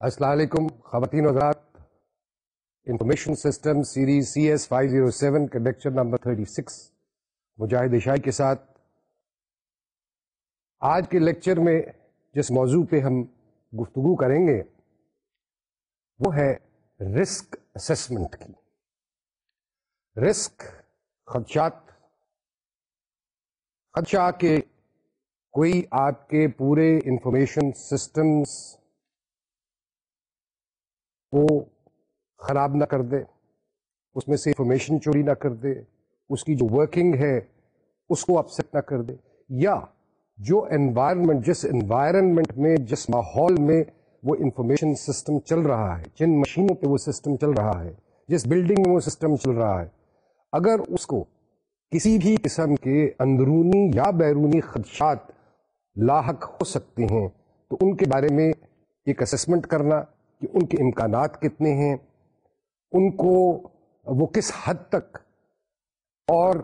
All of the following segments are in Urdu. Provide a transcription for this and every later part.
السلام علیکم، خواتین حضرات۔ Information system series C S five zero seven کا نمبر تھرٹی سکس مجاہد عشائی کے ساتھ۔ آج کے لیکچر میں جس موضوع پہ ہم گفتگو کریں گے، وہ ہے رسک اسسمنٹ کی۔ رسک خدشات۔ خدشہ کے کوئی آپ کے پورے انفارمیشن سسٹمز کو خراب نہ کر دے، اس میں سے انفارمیشن چوری نہ کر دے، اس کی جو ورکنگ ہے، اس کو اپسٹ نہ کر دے۔ یا جو انوائرمنٹ جس انوائرمنٹ میں، جس ماحول میں وہ انفارمیشن سسٹم چل رہا ہے، جن مشینوں پہ وہ سسٹم چل رہا ہے، جس بلڈنگ میں وہ سسٹم چل رہا ہے، اگر اس کو کسی بھی قسم کے اندرونی یا بیرونی خدشات لاحق ہو سکتے ہیں، تو ان کے بارے میں ایک اسسمنٹ کرنا کہ ان کے امکانات کتنے ہیں، ان کو وہ کس حد تک اور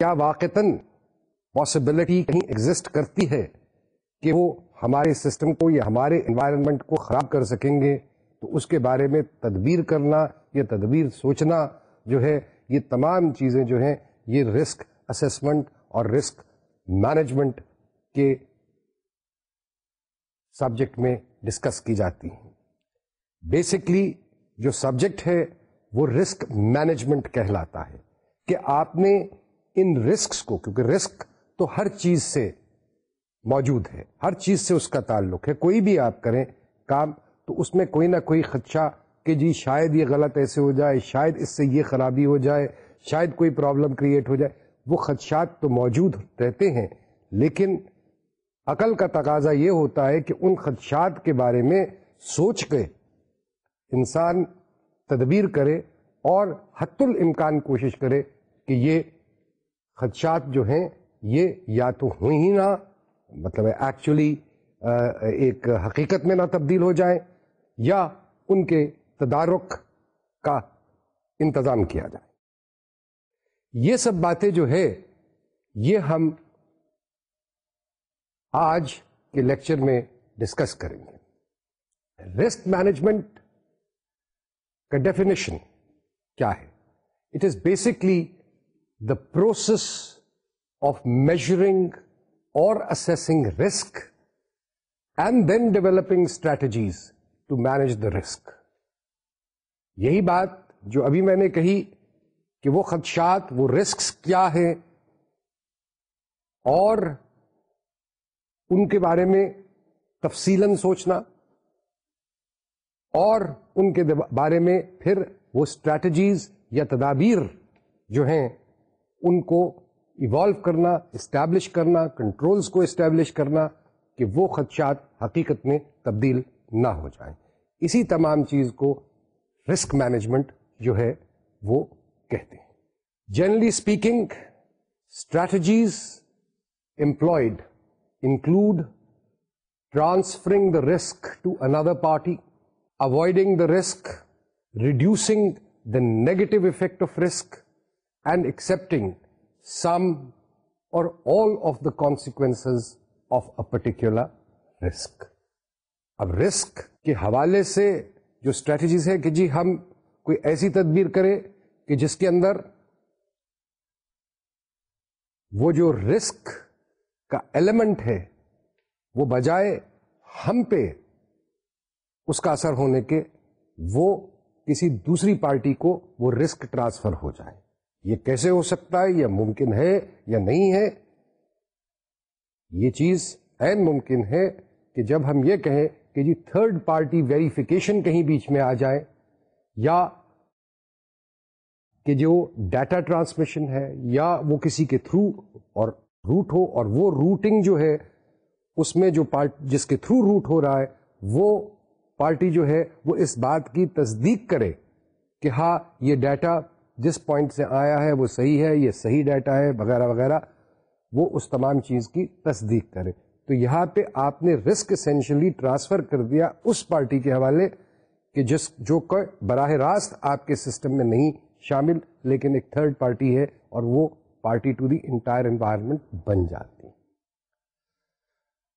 کیا واقعتاً پاسبلٹی کہیں ایگزسٹ کرتی ہے کہ وہ ہمارے سسٹم کو یا ہمارے انوائرمنٹ کو خراب کر سکیں گے، تو اس کے بارے میں تدبیر کرنا یا تدبیر سوچنا جو ہے، یہ تمام چیزیں جو ہیں، یہ رسک اسسمنٹ اور رسک مینجمنٹ کے سبجیکٹ میں ڈسکس کی جاتی ہیں۔ بیسکلی جو سبجیکٹ ہے، وہ رسک مینجمنٹ کہلاتا ہے کہ آپ نے ان رسکس کو، کیونکہ رسک تو ہر چیز سے موجود ہے، ہر چیز سے اس کا تعلق ہے، کوئی بھی آپ کریں کام، تو اس میں کوئی نہ کوئی خدشہ کہ جی شاید یہ غلط ایسے ہو جائے، شاید اس سے یہ خرابی ہو جائے، شاید کوئی پرابلم کریٹ ہو جائے، وہ خدشات تو موجود رہتے ہیں۔ لیکن عقل کا تقاضا یہ ہوتا ہے کہ ان خدشات کے بارے میں سوچ کے انسان تدبیر کرے اور حت الامکان کوشش کرے کہ یہ خدشات جو ہیں یہ یا تو ہوئی ہی نہ مطلب ایکچولی ایک حقیقت میں نہ تبدیل ہو جائیں یا ان کے تدارک کا انتظام کیا جائے۔ یہ سب باتیں جو ہے یہ ہم آج کے لیکچر میں ڈسکس کریں گے۔ رسک مینجمنٹ کا ڈیفینیشن کیا ہے؟ It is basically the process of measuring اور assessing risk and then developing strategies to manage the risk یہی بات جو ابھی میں نے کہی کہ وہ خدشات، وہ رسکس کیا ہے اور ان کے بارے میں تفصیل سوچنا اور ان کے بارے میں پھر وہ اسٹریٹجیز یا تدابیر جو ہیں، ان کو ایوالو کرنا اسٹیبلش کرنا کنٹرولز کو اسٹیبلش کرنا کہ وہ خدشات حقیقت میں تبدیل نہ ہو جائیں۔ اسی تمام چیز کو رسک مینجمنٹ جو ہے، وہ کہتے ہیں۔ Generally speaking strategies employed include transferring the risk to another party avoiding the risk, reducing the negative effect of risk, and accepting some or all of the consequences of a particular risk. اب رسک کے حوالے سے جو اسٹریٹجیز ہے کہ جی ہم کوئی ایسی تدبیر کریں کہ جس کے اندر وہ جو رسک کا ایلیمنٹ ہے وہ بجائے ہم پہ اس کا اثر ہونے کے وہ کسی دوسری پارٹی کو وہ رسک ٹرانسفر ہو جائے۔ یہ کیسے ہو سکتا ہے؟ یا ممکن ہے یا نہیں ہے؟ یہ چیز این ممکن ہے کہ جب ہم یہ کہیں کہ جی تھرڈ پارٹی ویریفیکیشن کہیں بیچ میں آ جائے، یا کہ جو ڈیٹا ٹرانسمیشن ہے، یا وہ کسی کے تھرو اور روٹ ہو، اور وہ روٹنگ جو ہے، اس میں جو پارٹ جس کے تھرو روٹ ہو رہا ہے، وہ پارٹی جو ہے وہ اس بات کی تصدیق کرے کہ ہاں یہ ڈیٹا جس پوائنٹ سے آیا ہے وہ صحیح ہے، یہ صحیح ڈیٹا ہے، وغیرہ وغیرہ، وہ اس تمام چیز کی تصدیق کرے۔ تو یہاں پہ آپ نے رسک اسینشلی ٹرانسفر کر دیا اس پارٹی کے حوالے کہ جس جو براہ راست آپ کے سسٹم میں نہیں شامل، لیکن ایک تھرڈ پارٹی ہے اور وہ party to the entire environment بن جاتی۔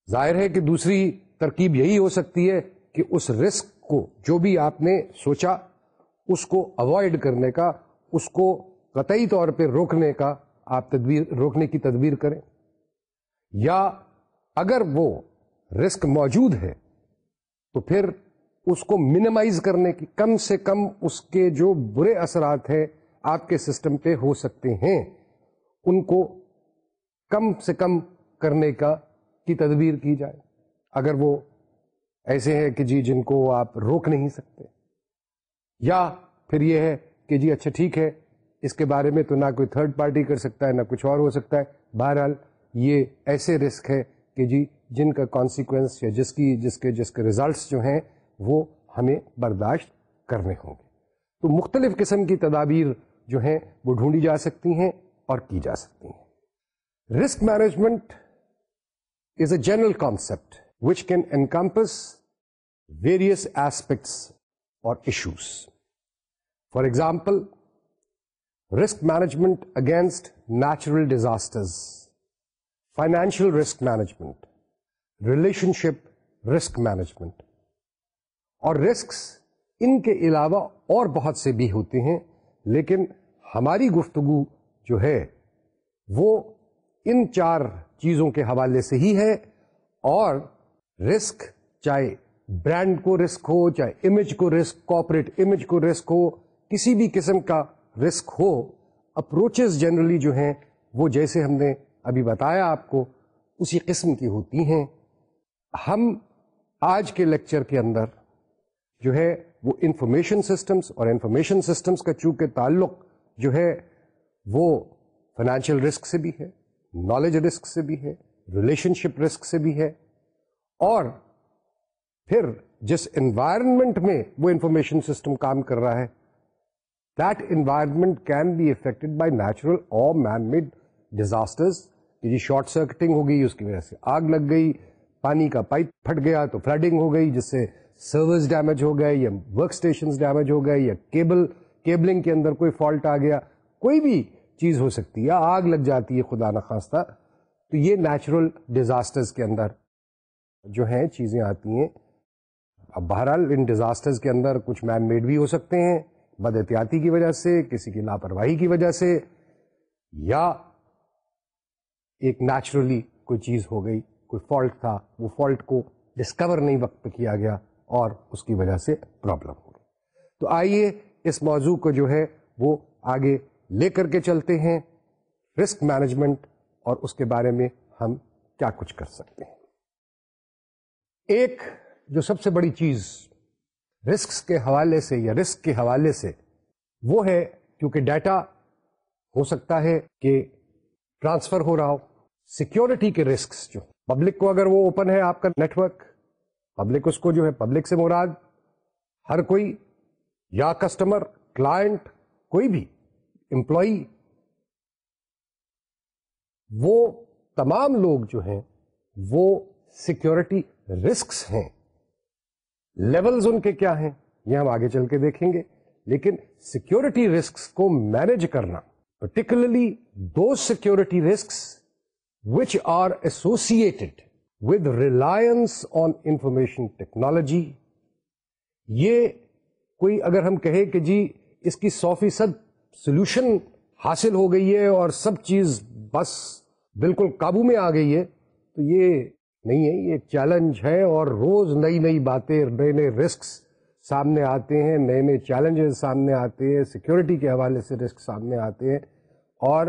ظاہر ہے کہ دوسری ترکیب یہی ہو سکتی ہے کہ اس رسک کو جو بھی آپ نے سوچا، اس کو اوائڈ کرنے کا، اس کو قطعی طور پہ روکنے کا آپ تدبیر، روکنے کی تدبیر کریں۔ یا اگر وہ رسک موجود ہے، تو پھر اس کو منیمائز کرنے کی، کم سے کم اس کے جو برے اثرات ہیں آپ کے سسٹم پہ ہو سکتے ہیں، ان کو کم سے کم کرنے کا، کی تدبیر کی جائے۔ اگر وہ ایسے ہیں کہ جی جن کو آپ روک نہیں سکتے۔ یا پھر یہ ہے کہ جی اچھا ٹھیک ہے، اس کے بارے میں تو نہ کوئی تھرڈ پارٹی کر سکتا ہے، نہ کچھ اور ہو سکتا ہے۔ بہرحال یہ ایسے رسک ہے کہ جی جن کا کانسیکوینس یا جس کی، جس کے جس کے ریزلٹس جو ہیں وہ ہمیں برداشت کرنے ہوں گے۔ تو مختلف قسم کی تدابیر جو ہیں وہ ڈھونڈی جا سکتی ہیں اور کی جا سکتی ہیں۔ Risk management is a general concept which can encompass various aspects اور issues for example risk management against natural disasters financial risk management relationship risk management اور رسکس ان کے علاوہ اور بہت سے بھی ہوتے ہیں، لیکن ہماری گفتگو جو ہے، وہ ان چار چیزوں کے حوالے سے ہی ہے اور رسک چاہے برانڈ کو رسک ہو چاہے امیج کو رسک کوپریٹ امیج کو رسک ہو، کسی بھی قسم کا رسک ہو اپروچز جنرلی جو ہیں، وہ جیسے ہم نے ابھی بتایا آپ کو، اسی قسم کی ہوتی ہیں۔ ہم آج کے لیکچر کے اندر جو ہے، وہ انفارمیشن سسٹمز اور انفارمیشن سسٹمز کا چونکہ تعلق جو ہے، وہ فائنینشیل رسک سے بھی ہے نالج رسک سے بھی ہے ریلیشن شپ رسک سے بھی ہے۔ اور پھر جس انوائرمنٹ میں وہ انفارمیشن سسٹم کام کر رہا ہے that environment can be affected by natural اور مین میڈ ڈیزاسٹرز کہ جی شارٹ سرکٹنگ ہو گئی، اس کی وجہ سے آگ لگ گئی، پانی کا پائپ پھٹ گیا تو فلڈنگ ہو گئی، جس سے سروس ڈیمیج ہو گئے یا ورک اسٹیشن ڈیمیج ہو گئے یا کیبل کیبلنگ کے اندر کوئی فالٹ آ گیا۔ کوئی بھی چیز ہو سکتی ہے آگ لگ جاتی ہے، خدا نخواستہ تو یہ نیچرل ڈیزاسٹرز کے اندر جو ہیں، چیزیں آتی ہیں۔ اب بہرحال ان ڈیزاسٹرز کے اندر کچھ مین میڈ بھی ہو سکتے ہیں، بد احتیاطی کی وجہ سے، کسی کی لاپرواہی کی وجہ سے، یا ایک نیچرلی کوئی چیز ہو گئی، کوئی فالٹ تھا، وہ فالٹ کو ڈسکور نہیں وقت پہ کیا گیا اور اس کی وجہ سے پرابلم ہو گئی تو آئیے اس موضوع کو جو ہے وہ آگے لے کر کے چلتے ہیں۔ رسک مینجمنٹ اور اس کے بارے میں ہم کیا کچھ کر سکتے ہیں۔ ایک جو سب سے بڑی چیز رسک کے حوالے سے یا رسک کے حوالے سے وہ ہے کیونکہ ڈیٹا ہو سکتا ہے کہ ٹرانسفر ہو رہا ہو۔ سیکورٹی کے رسک جو پبلک کو اگر وہ اوپن ہے آپ کا نیٹورک پبلک اس کو جو ہے پبلک سے مراد، ہر کوئی یا کسٹمر کلائنٹ کوئی بھی امپلائی وہ تمام لوگ جو ہیں، وہ سیکورٹی رسکس ہیں۔ لیولز ان کے کیا ہیں؟ یہ ہم آگے چل کے دیکھیں گے۔ لیکن سیکورٹی رسکس کو مینج کرنا particularly the security risks which are associated with reliance on information technology یہ کوئی اگر ہم کہیں کہ جی اس کی سو فیصد سولوشن حاصل ہو گئی ہے اور سب چیز بس بالکل قابو میں آ گئی ہے، تو یہ نہیں ہے، یہ چیلنج ہے اور روز نئی نئی باتیں، نئے نئے رسکس سامنے آتے ہیں، نئے نئے چیلنجز سامنے آتے ہیں سیکورٹی کے حوالے سے رسک سامنے آتے ہیں اور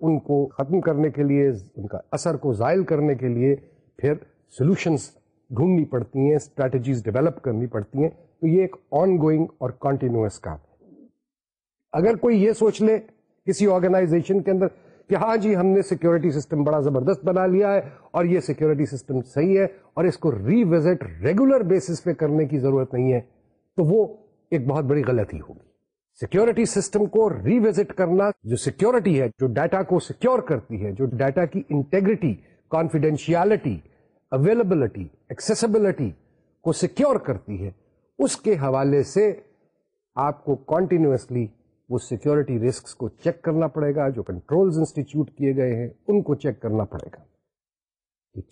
ان کو ختم کرنے کے لیے، ان کا اثر کو زائل کرنے کے لیے پھر سولوشنس ڈھونڈنی پڑتی ہیں اسٹریٹجیز ڈیولپ کرنی پڑتی ہیں۔ تو یہ ایک آن گوئنگ اور کنٹینیوس کام ہے۔ اگر کوئی یہ سوچ لے کسی آرگنائزیشن کے اندر کہ ہاں جی ہم نے سیکورٹی سسٹم بڑا زبردست بنا لیا ہے اور یہ سیکورٹی سسٹم صحیح ہے اور اس کو ری وزٹ ریگولر بیسس پہ کرنے کی ضرورت نہیں ہے، تو وہ ایک بہت بڑی غلطی ہوگی۔ سیکورٹی سسٹم کو ری وزٹ کرنا جو سیکورٹی ہے، جو ڈیٹا کو سیکور کرتی ہے، جو ڈیٹا کی انٹیگریٹی کانفیڈینشیلٹی اویلیبلٹی ایکسیسبلٹی کو سیکور کرتی ہے، اس کے حوالے سے آپ کو کنٹینیوسلی وہ سیکورٹی رسک کو چیک کرنا پڑے گا، جو کنٹرول انسٹیٹیوٹ کیے گئے ہیں، ان کو چیک کرنا پڑے گا۔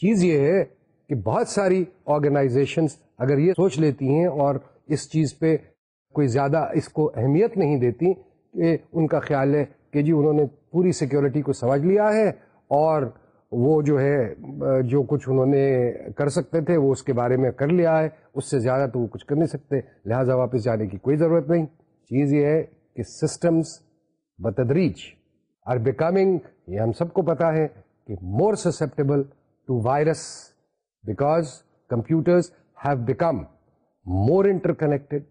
چیز یہ ہے کہ بہت ساری آرگنائزیشنس اگر یہ سوچ لیتی ہیں اور اس چیز پہ کوئی زیادہ اس کو اہمیت نہیں دیتی، کہ ان کا خیال ہے کہ جی انہوں نے پوری سیکیورٹی کو سمجھ لیا ہے اور وہ جو ہے، جو کچھ انہوں نے کر سکتے تھے، وہ اس کے بارے میں کر لیا ہے، اس سے زیادہ تو وہ کچھ کر نہیں سکتے، لہٰذا واپس جانے کی کوئی ضرورت نہیں۔ چیز یہ ہے کہ سسٹمز بتدریج آر بیکمنگ یہ ہم سب کو پتا ہے کہ more susceptible to virus because computers have become more interconnected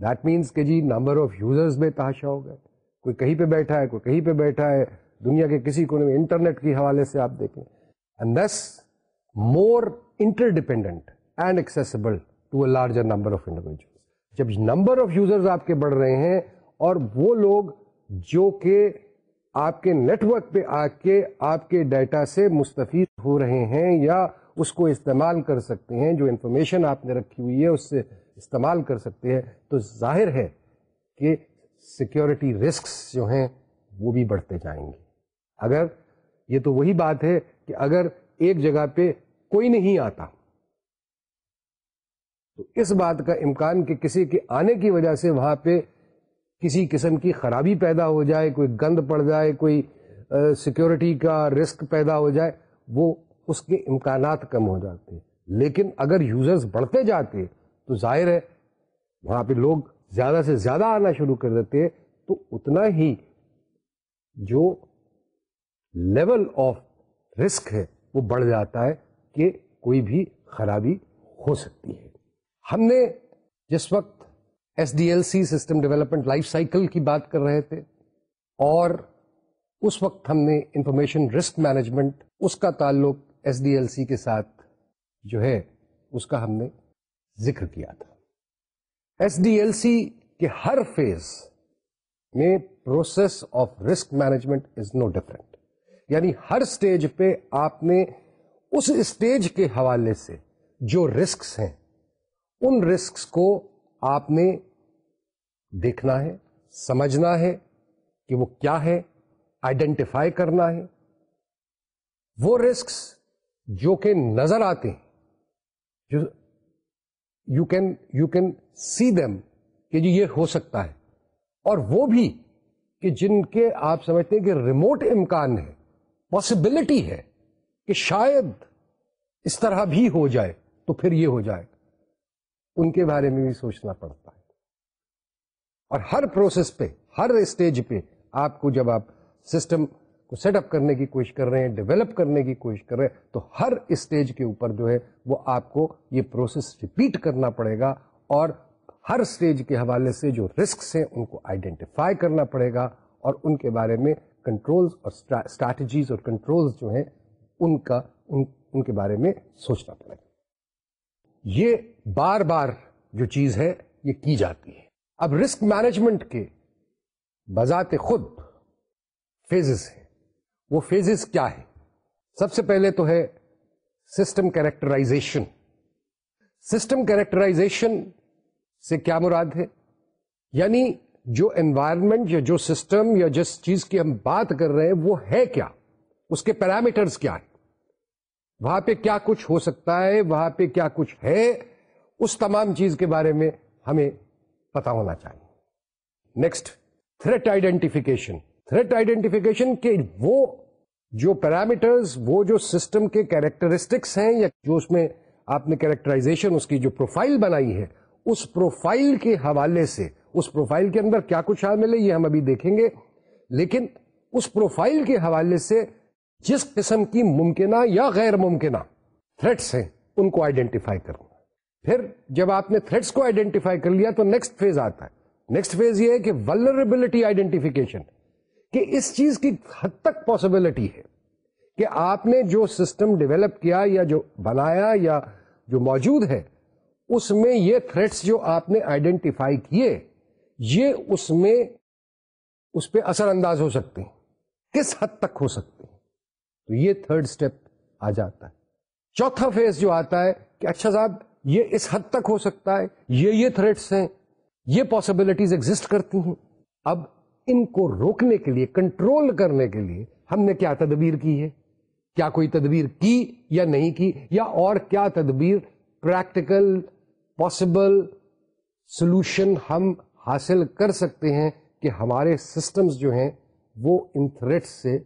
that means کہ جی نمبر آف یوزرز میں تحاشا ہو گئے. کوئی کہیں پہ بیٹھا ہے، کوئی کہیں پہ بیٹھا ہے، دنیا کے کسی کونے میں انٹرنیٹ کے حوالے سے آپ دیکھیں. And this more interdependent and accessible to a larger number of individual جب نمبر آف یوزرز آپ کے بڑھ رہے ہیں اور وہ لوگ جو کہ آپ کے نیٹورک پہ آ کے آپ کے ڈیٹا سے مستفید ہو رہے ہیں یا اس کو استعمال کر سکتے ہیں، جو انفارمیشن آپ نے رکھی ہوئی ہے، اس سے استعمال کر سکتے ہیں۔ تو ظاہر ہے کہ سیکیورٹی رسکس جو ہیں وہ بھی بڑھتے جائیں گے۔ اگر یہ تو وہی بات ہے کہ اگر ایک جگہ پہ کوئی نہیں آتا، تو اس بات کا امکان کہ کسی کے آنے کی وجہ سے وہاں پہ کسی قسم کی خرابی پیدا ہو جائے، کوئی گند پڑ جائے، کوئی سیکورٹی کا رسک پیدا ہو جائے، وہ اس کے امکانات کم ہو جاتے۔ لیکن اگر یوزرز بڑھتے جاتے، تو ظاہر ہے، وہاں پہ لوگ زیادہ سے زیادہ آنا شروع کر دیتے تو اتنا ہی جو لیول آف رسک ہے، وہ بڑھ جاتا ہے کہ کوئی بھی خرابی ہو سکتی ہے۔ ہم نے جس وقت S D L C system development life cycle کی بات کر رہے تھے اور اس وقت ہم نے انفارمیشن رسک مینجمنٹ اس کا تعلق ایس ڈی ایل سی کے ساتھ جو ہے، اس کا ہم نے ذکر کیا تھا۔ ایس ڈی ایل سی کے ہر فیز میں process of risk management is no different یعنی ہر اسٹیج پہ آپ نے اس اسٹیج کے حوالے سے جو رسکس ہیں، ان رسکس کو آپ نے دیکھنا ہے، سمجھنا ہے کہ وہ کیا ہے آئیڈینٹیفائی کرنا ہے۔ وہ رسکس جو کہ نظر آتے ہیں، جو you can you can see them کہ جی یہ ہو سکتا ہے۔ اور وہ بھی کہ جن کے آپ سمجھتے ہیں کہ ریموٹ امکان ہے پاسبلٹی ہے کہ شاید اس طرح بھی ہو جائے تو پھر یہ ہو جائے۔ ان کے بارے میں بھی سوچنا پڑتا ہے۔ اور ہر پروسیس پہ ہر اسٹیج پہ آپ کو جب آپ سسٹم کو سیٹ اپ کرنے کی کوشش کر رہے ہیں ڈیولپ کرنے کی کوشش کر رہے ہیں تو ہر اسٹیج کے اوپر جو ہے وہ آپ کو یہ پروسیس ریپیٹ کرنا پڑے گا اور ہر اسٹیج کے حوالے سے جو رسکس ہیں ان کو آئیڈینٹیفائی کرنا پڑے گا اور ان کے بارے میں کنٹرولز اور اسٹریٹجیز اور کنٹرولز جو ہیں ان کا ان, ان کے بارے میں سوچنا پڑے گا۔ یہ بار بار جو چیز ہے، یہ کی جاتی ہے۔ اب رسک مینجمنٹ کے بذات خود فیزز ہیں۔ وہ فیزز کیا ہے سب سے پہلے تو ہے سسٹم کیریکٹرائزیشن سسٹم کیریکٹرائزیشن سے کیا مراد ہے؟ یعنی جو انوائرمنٹ یا جو سسٹم یا جس چیز کی ہم بات کر رہے ہیں، وہ ہے کیا؟ اس کے پیرامیٹرز کیا ہے وہاں پہ کیا کچھ ہو سکتا ہے، وہاں پہ کیا کچھ ہے، اس تمام چیز کے بارے میں ہمیں پتا ہونا چاہیے۔ Next threat identification threat identification کے وہ جو پیرامیٹرز وہ جو سسٹم کے کیریکٹرسٹکس ہیں یا جو اس میں آپ نے کیریکٹرائزیشن اس کی جو پروفائل بنائی ہے، اس پروفائل کے حوالے سے، اس پروفائل کے اندر کیا کچھ شامل ہے یہ ہم ابھی دیکھیں گے۔ لیکن اس پروفائل کے حوالے سے جس قسم کی ممکنہ یا غیر ممکنہ تھریٹس ہیں، ان کو آئیڈینٹیفائی کرنا پھر جب آپ نے تھریٹس کو آئیڈینٹیفائی کر لیا، تو نیکسٹ فیز آتا ہے۔ نیکسٹ فیز یہ ہے کہ ولربلٹی آئیڈینٹیفیکیشن کہ اس چیز کی حد تک پاسبلٹی ہے کہ آپ نے جو سسٹم ڈیولپ کیا یا جو بنایا یا جو موجود ہے، اس میں یہ تھریٹس جو آپ نے آئیڈینٹیفائی کیے، یہ اس میں اس پہ اثر انداز ہو سکتے ہیں۔ کس حد تک ہو سکتے ہیں؟ تو یہ تھرڈ اسٹیپ آ جاتا ہے۔ چوتھا فیز جو آتا ہے کہ اچھا صاحب، یہ اس حد تک ہو سکتا ہے، یہ یہ تھریٹس ہیں، یہ پاسبلٹیز ایگزٹ کرتی ہیں۔ اب ان کو روکنے کے لیے کنٹرول کرنے کے لیے ہم نے کیا تدبیر کی ہے؟ کیا کوئی تدبیر کی یا نہیں کی؟ یا اور کیا تدبیر پریکٹیکل پاسبل سولوشن ہم حاصل کر سکتے ہیں کہ ہمارے سسٹمز جو ہیں وہ ان تھریٹ سے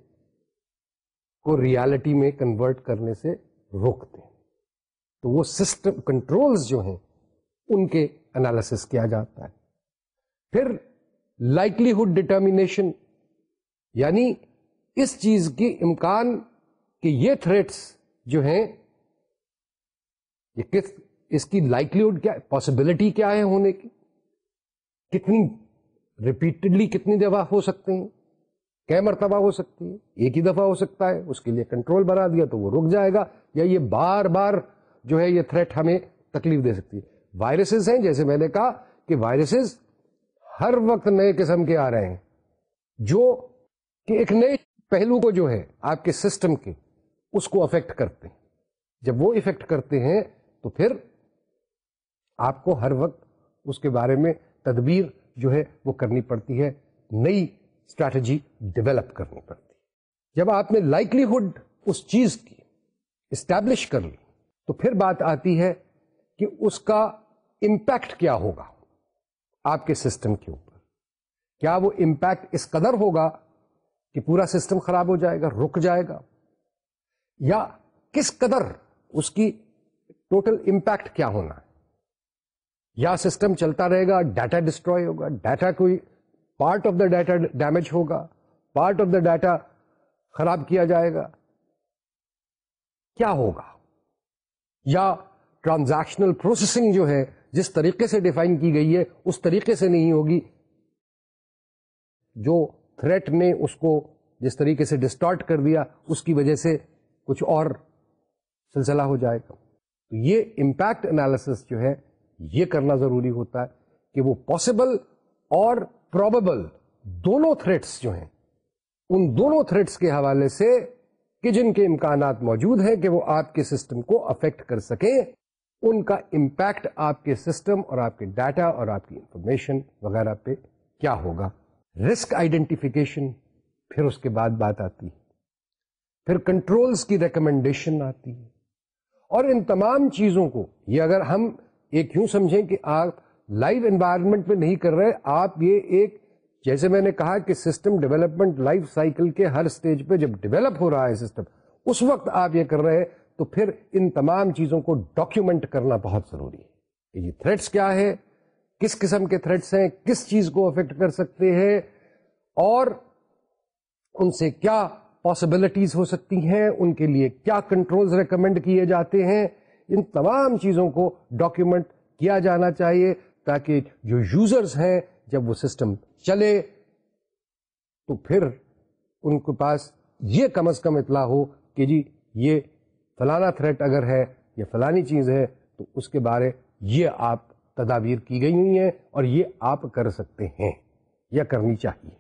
کو ریالٹی میں کنورٹ کرنے سے روکتے ہیں۔ تو وہ سسٹم کنٹرولز جو ہیں، ان کے انالیس کیا جاتا ہے۔ پھر لائٹلیہڈ ڈٹرمینیشن یعنی اس چیز کی امکان کہ یہ تھریٹس جو ہیں، یہ کس، اس کی لائٹلیہڈ کیا پاسبلٹی کیا ہے ہونے کی؟ کتنی ریپیٹڈلی کتنی دفعہ ہو سکتے ہیں؟ کیا مرتبہ ہو سکتی ہے؟ ایک ہی دفعہ ہو سکتا ہے، اس کے لیے کنٹرول بنا دیا تو وہ رک جائے گا، یا یہ بار بار جو ہے یہ تھریٹ ہمیں تکلیف دے سکتی ہے۔ وائرسز ہیں، جیسے میں نے کہا کہ وائرسز ہر وقت نئے قسم کے آ رہے ہیں۔ جو کہ ایک نئے پہلو کو جو ہے آپ کے سسٹم کے، اس کو افیکٹ کرتے ہیں۔ جب وہ افیکٹ کرتے ہیں، تو پھر آپ کو ہر وقت اس کے بارے میں تدبیر جو ہے وہ کرنی پڑتی ہے۔ نئی اسٹریٹجی ڈیولپ کرنی پڑتی۔ جب آپ نے لائکلیہڈ اس چیز کی اسٹیبلش کر لی، تو پھر بات آتی ہے کہ اس کا امپیکٹ کیا ہوگا آپ کے سسٹم کے اوپر۔ کیا وہ امپیکٹ اس قدر ہوگا کہ پورا سسٹم خراب ہو جائے گا، رک جائے گا؟ یا کس قدر اس کی ٹوٹل امپیکٹ کیا ہونا ہے؟ یا سسٹم چلتا رہے گا، ڈیٹا ڈسٹروائے ہوگا، ڈیٹا کوئی part of the data damage ہوگا پارٹ آف دا ڈیٹا خراب کیا جائے گا۔ کیا ہوگا؟ یا ٹرانزیکشنل پروسیسنگ جو ہے، جس طریقے سے ڈیفائن کی گئی ہے، اس طریقے سے نہیں ہوگی۔ جو تھریٹ نے اس کو جس طریقے سے ڈسٹارٹ کر دیا، اس کی وجہ سے کچھ اور سلسلہ ہو جائے گا۔ تو یہ امپیکٹ انالیسس جو ہے، یہ کرنا ضروری ہوتا ہے کہ وہ پاسبل اور پروبیبل دونوں تھریٹس جو ہیں، ان دونوں تھریٹس کے حوالے سے کہ جن کے امکانات موجود ہیں کہ وہ آپ کے سسٹم کو افیکٹ کر سکیں، ان کا امپیکٹ آپ کے سسٹم اور آپ کے ڈیٹا اور آپ کی انفارمیشن وغیرہ پہ کیا ہوگا۔ رسک آئیڈینٹیفیکیشن پھر اس کے بعد بات آتی ہے۔ پھر کنٹرولز کی ریکمنڈیشن آتی ہے۔ اور ان تمام چیزوں کو، یہ اگر ہم ایک یوں سمجھیں کہ آپ لائف انوائرمنٹ میں نہیں کر رہے، آپ یہ ایک، جیسے میں نے کہا کہ سسٹم ڈیولپمنٹ لائف سائیکل کے ہر سٹیج پہ جب ڈیولپ ہو رہا ہے سسٹم، اس وقت آپ یہ کر رہے ہیں، تو پھر ان تمام چیزوں کو ڈاکیومنٹ کرنا بہت ضروری ہے۔ کہ یہ تھریٹس کیا ہے کس قسم کے تھریٹس ہیں، کس چیز کو افیکٹ کر سکتے ہیں، اور ان سے کیا پاسبلٹیز ہو سکتی ہیں، ان کے لیے کیا کنٹرولز ریکمینڈ کیے جاتے ہیں۔ ان تمام چیزوں کو ڈاکیومنٹ کیا جانا چاہیے۔ تاکہ جو یوزرز ہیں جب وہ سسٹم چلے تو پھر ان کے پاس یہ کم از کم اطلاع ہو کہ جی یہ فلانا تھریٹ اگر ہے یا فلانی چیز ہے تو اس کے بارے یہ آپ تدابیر کی گئی ہوئی ہیں اور یہ آپ کر سکتے ہیں یا کرنی چاہیے۔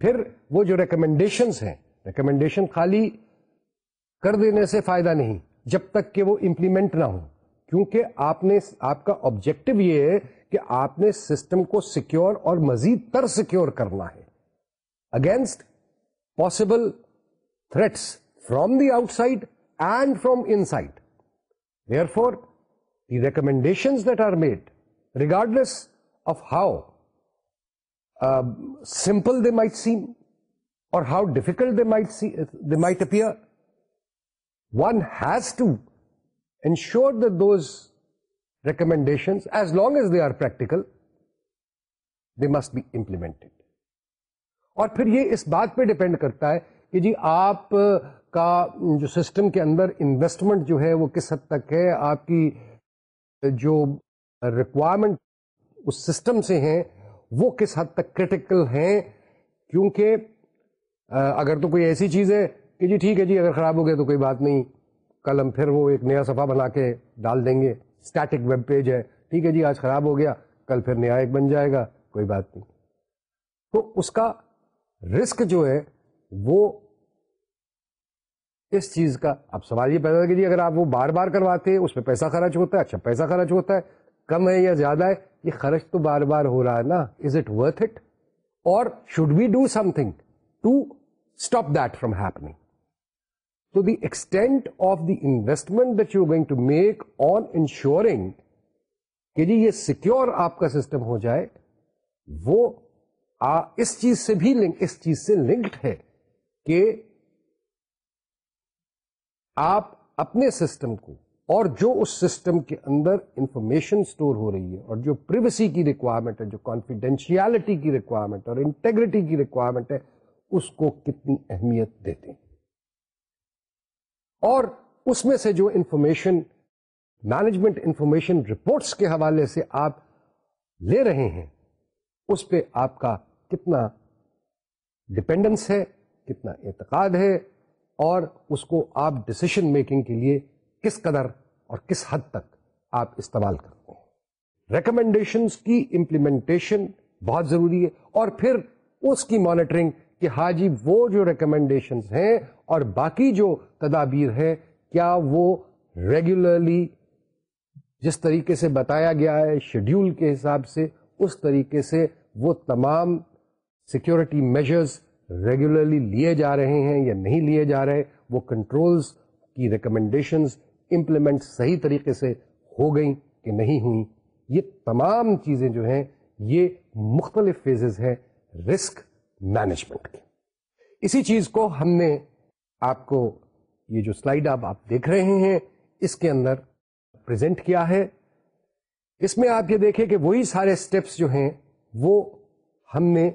پھر وہ جو ریکمنڈیشنس ہیں ریکمنڈیشن خالی کر دینے سے فائدہ نہیں، جب تک کہ وہ امپلیمنٹ نہ ہو کیونکہ آپ نے آپ کا آبجیکٹو یہ ہے کہ آپ نے سسٹم کو سیکیور اور مزید تر سیکیور کرنا ہے. Against possible threats from the outside and from inside therefore the recommendation that are made regardless of how simple they might seem or how difficult they might they might appear one has to ensure that those recommendations, as long as they are practical, they must be implemented. اور پھر یہ اس بات پہ ڈپینڈ کرتا ہے کہ جی آپ کا جو سسٹم کے اندر انویسٹمنٹ جو ہے وہ کس حد تک ہے؟ آپ کی جو ریکوائرمنٹ اس سسٹم سے ہیں وہ کس حد تک کریٹیکل ہیں؟ کیونکہ اگر تو کوئی ایسی چیز ہے کہ جی ٹھیک ہے جی اگر خراب ہو گیا تو کوئی بات نہیں۔ کل ہم پھر وہ ایک نیا صفحہ بنا کے ڈال دیں گے۔ اسٹیٹک ویب پیج ہے۔ ٹھیک ہے جی آج خراب ہو گیا۔ کل پھر نیا ایک بن جائے گا۔ کوئی بات نہیں۔ تو اس کا رسک جو ہے، وہ اس چیز کا اب سوال یہ پیدا کہ جی اگر آپ وہ بار بار کرواتے ہیں، اس پہ پیسہ خرچ ہوتا ہے۔ اچھا پیسہ خرچ ہوتا ہے۔ کم ہے یا زیادہ ہے؟ یہ خرچ تو بار بار ہو رہا ہے نا۔ Is it worth it or should we do something to stop that from happening to the extent of the investment that you going to make on ensuring کہ جی یہ سیکور آپ کا سسٹم ہو جائے، وہ اس چیز سے بھی لنک اس چیز سے لنکڈ ہے کہ آپ اپنے سسٹم کو اور جو اس سسٹم کے اندر انفارمیشن سٹور ہو رہی ہے اور جو پریویسی کی ریکوائرمنٹ ہے، جو کانفیڈینشیلٹی کی ریکوائرمنٹ اور انٹیگریٹی کی ریکوائرمنٹ ہے، اس کو کتنی اہمیت دیتے ہیں؟ اور اس میں سے جو انفارمیشن، مینجمنٹ انفارمیشن رپورٹس کے حوالے سے آپ لے رہے ہیں، اس پہ آپ کا کتنا ڈپینڈنس ہے، کتنا اعتقاد ہے، اور اس کو آپ ڈسیشن میکنگ کے لیے کس قدر اور کس حد تک آپ استعمال کرتے ہیں۔ ریکمنڈیشنس کی امپلیمنٹیشن بہت ضروری ہے، اور پھر اس کی مانیٹرنگ کہ ہاں جی وہ جو ریکمنڈیشنز ہیں اور باقی جو تدابیر ہے کیا وہ ریگولرلی جس طریقے سے بتایا گیا ہے شیڈیول کے حساب سے، اس طریقے سے وہ تمام سیکورٹی میجرز ریگولرلی لیے جا رہے ہیں یا نہیں لیے جا رہے، وہ کنٹرولز کی ریکمنڈیشنز امپلیمنٹ صحیح طریقے سے ہو گئیں کہ نہیں ہوئی یہ تمام چیزیں جو ہیں، یہ مختلف فیزز ہیں۔ رسک مینجمنٹ کے اسی چیز کو ہم نے آپ کو یہ جو سلائڈ اب آپ دیکھ رہے ہیں، اس کے اندر پریزنٹ کیا ہے۔ اس میں آپ یہ دیکھیں کہ وہی سارے اسٹیپس جو ہیں، وہ ہم نے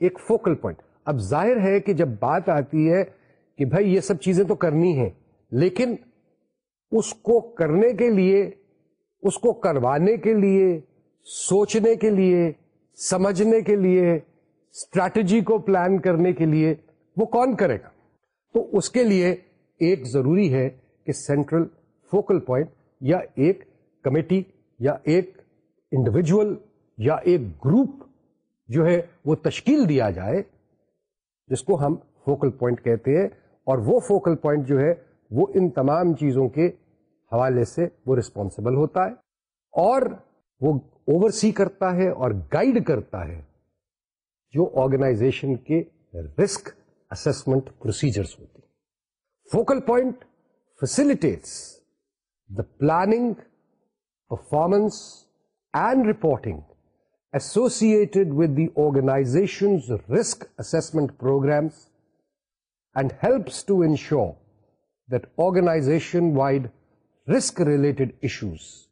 ایک فوکل پوائنٹ اب ظاہر ہے کہ جب بات آتی ہے کہ بھائی یہ سب چیزیں تو کرنی ہیں، لیکن اس کو کرنے کے لیے، اس کو کروانے کے لیے، سوچنے کے لیے، سمجھنے کے لیے اسٹریٹجی کو پلان کرنے کے لیے وہ کون کرے گا؟ تو اس کے لیے ایک ضروری ہے کہ سینٹرل فوکل پوائنٹ یا ایک کمیٹی یا ایک انڈیویجل یا ایک گروپ جو ہے وہ تشکیل دیا جائے، جس کو ہم فوکل پوائنٹ کہتے ہیں، اور وہ فوکل پوائنٹ جو ہے وہ ان تمام چیزوں کے حوالے سے وہ رسپانسبل ہوتا ہے اور وہ اوور سی کرتا ہے اور گائیڈ کرتا ہے۔ جو آرگنائزیشن کے رسک اسسمنٹ پروسیجرس ہوتے ہیں focal point facilitates the planning performance and reporting associated with the organization risk assessment programmes and helps to ensure that organization wide risk related issues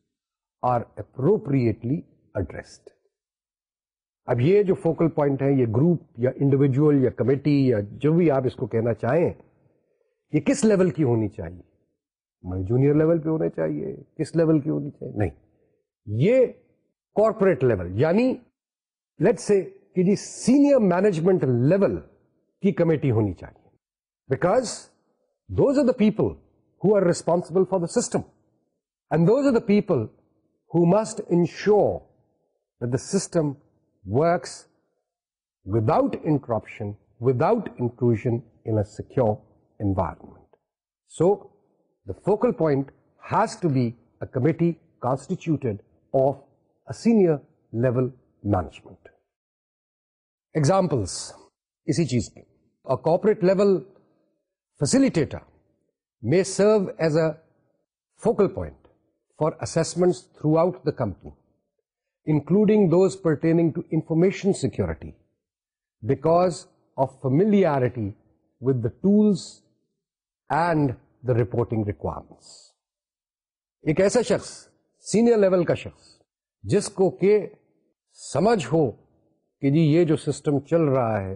are appropriately addressed. اب یہ جو فوکل پوائنٹ ہے یہ گروپ یا انڈیویجل یا کمیٹی یا جو بھی آپ اس کو کہنا چاہیں، یہ کس لیول کی ہونی چاہیے؟ جونیئر لیول پہ ہونے چاہیے، کس لیول کی ہونی چاہیے؟ نہیں، یہ کارپوریٹ لیول یعنی لیٹ سے کہ جی سینئر مینجمنٹ لیول کی کمیٹی ہونی چاہیے۔ Because those are the people who are responsible for the system and those are the people who must ensure the system works without interruption without inclusion in secure environment so the focal point has to be a committee constituted of a senior level management examples اسی چیز کے اور corporate level facilitator may serve as a focal point for assessments throughout the company, including those pertaining to information security, because of familiarity with the tools and the reporting requirements. ایک ایسا شخص سینئر لیول کا شخص جس کو کہ سمجھ ہو کہ جی یہ جو سسٹم چل رہا ہے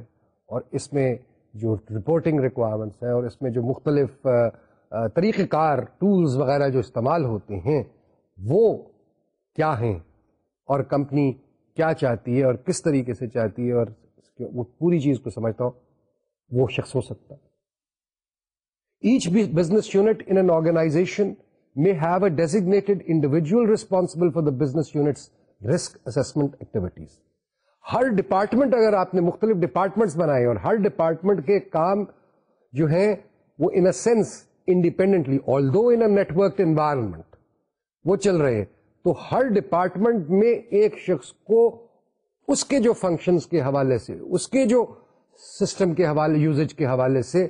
اور اس میں جو رپورٹنگ ریکوائرمنٹس ہیں اور اس میں جو مختلف طریقہ کار ٹولز وغیرہ جو استعمال ہوتے ہیں وہ کیا ہیں اور کمپنی کیا چاہتی ہے اور کس طریقے سے چاہتی ہے اور وہ پوری چیز کو سمجھتا ہوں، وہ شخص ہو سکتا each business unit in an organization may have a designated individual responsible for the business units risk assessment activities Hare department اگر آپ نے مختلف ڈپارٹمنٹس بنائے اور ہر ڈپارٹمنٹ کے کام جو ہیں، وہ in a sense independently although in network environment وہ چل رہے تو ہر ڈپارٹمنٹ میں ایک شخص کو اس کے جو فنکشنز کے حوالے سے، اس کے جو سسٹم کے حوالے یوزج کے حوالے سے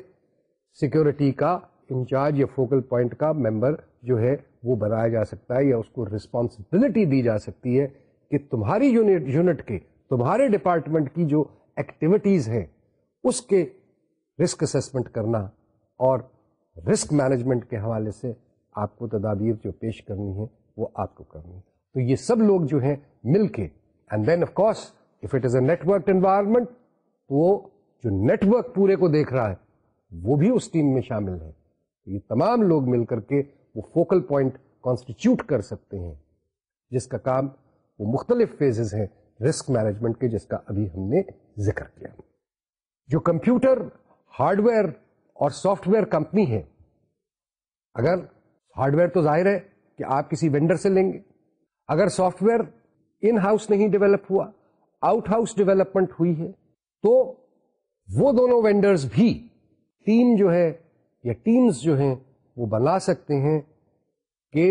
سیکورٹی کا انچارج یا فوکل پوائنٹ کا ممبر جو ہے وہ بنایا جا سکتا ہے یا اس کو رسپانسبلٹی دی جا سکتی ہے کہ تمہاری یونٹ یونٹ کے، تمہارے ڈپارٹمنٹ کی جو ایکٹیویٹیز ہیں، اس کے رسک اسسمنٹ کرنا اور رسک مینجمنٹ کے حوالے سے آپ کو تدابیر جو پیش کرنی ہے وہ آپ کو کرنی تو یہ سب لوگ جو ہیں مل کے and then of course if it is a network environment وہ جو نیٹورک پورے کو دیکھ رہا ہے، وہ بھی اس ٹیم میں شامل ہے۔ یہ تمام لوگ مل کر کے وہ فوکل پوائنٹ کانسٹیچیوٹ کر سکتے ہیں، جس کا کام وہ مختلف فیزز ہیں رسک مینجمنٹ کے، جس کا ابھی ہم نے ذکر کیا۔ جو کمپیوٹر ہارڈ ویئر اور سافٹ ویئر کمپنی ہے اگر ہارڈ ویئر تو ظاہر ہے کہ آپ کسی وینڈر سے لیں گے۔ اگر سافٹ ویئر ان ہاؤس نہیں ڈیولپ ہوا آؤٹ ہاؤس ڈیولپمنٹ ہوئی ہے، تو وہ دونوں وینڈرز بھی ٹیم جو ہے یا ٹیمز جو ہیں، وہ بنا سکتے ہیں کہ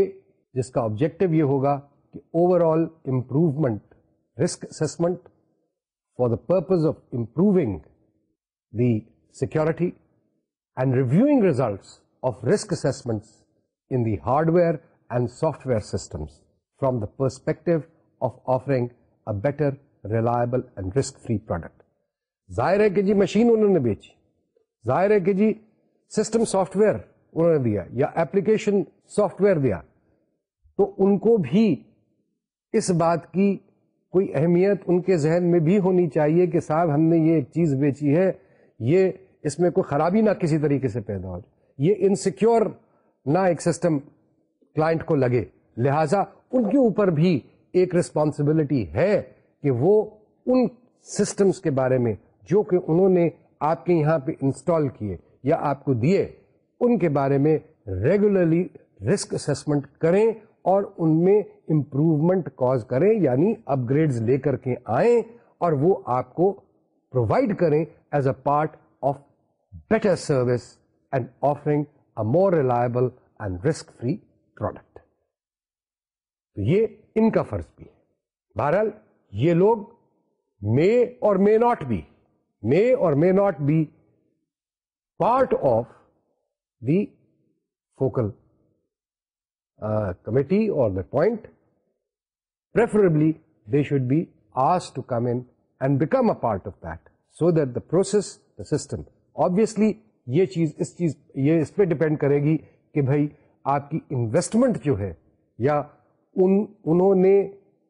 جس کا آبجیکٹو یہ ہوگا کہ overall improvement risk assessment for the purpose of improving the security and reviewing results of risk assessment in the hardware and software systems from the perspective of offering a better reliable and risk free product ظاہر ہے کہ جی مشین انہوں نے بیچی ظاہر ہے کہ جی سسٹم سافٹ ویئر انہوں نے دیا یا ایپلیکیشن سافٹ ویئر دیا تو ان کو بھی اس بات کی کوئی اہمیت ان کے ذہن میں بھی ہونی چاہیے کہ صاحب ہم نے یہ ایک چیز بیچی ہے یہ اس میں کوئی خرابی نہ کسی طریقے سے پیدا ہو جائے یہ انسیکیور نہ ایک سسٹم کلائنٹ کو لگے۔ لہذا ان کے اوپر بھی ایک ریسپانسبلٹی ہے کہ وہ ان سسٹمز کے بارے میں جو کہ انہوں نے آپ کے یہاں پہ انسٹال کیے یا آپ کو دیے، ان کے بارے میں ریگولرلی رسک اسسمنٹ کریں اور ان میں امپروومنٹ کاز کریں یعنی اپ گریڈ لے کر کے آئیں اور وہ آپ کو پرووائڈ کریں as a part of better service and offering a more reliable and risk free product تو یہ ان کا فرض بھی ہے۔ بہرحال یہ لوگ مے اور مے not be may or may not be part of the focal committee or the point preferably they should be as to come in and become a part of that so that the process the system obviously یہ چیز اس چیز، یہ اس پہ ڈپینڈ کرے گی کہ بھائی آپ کی انویسٹمنٹ جو ہے یا ان، انہوں نے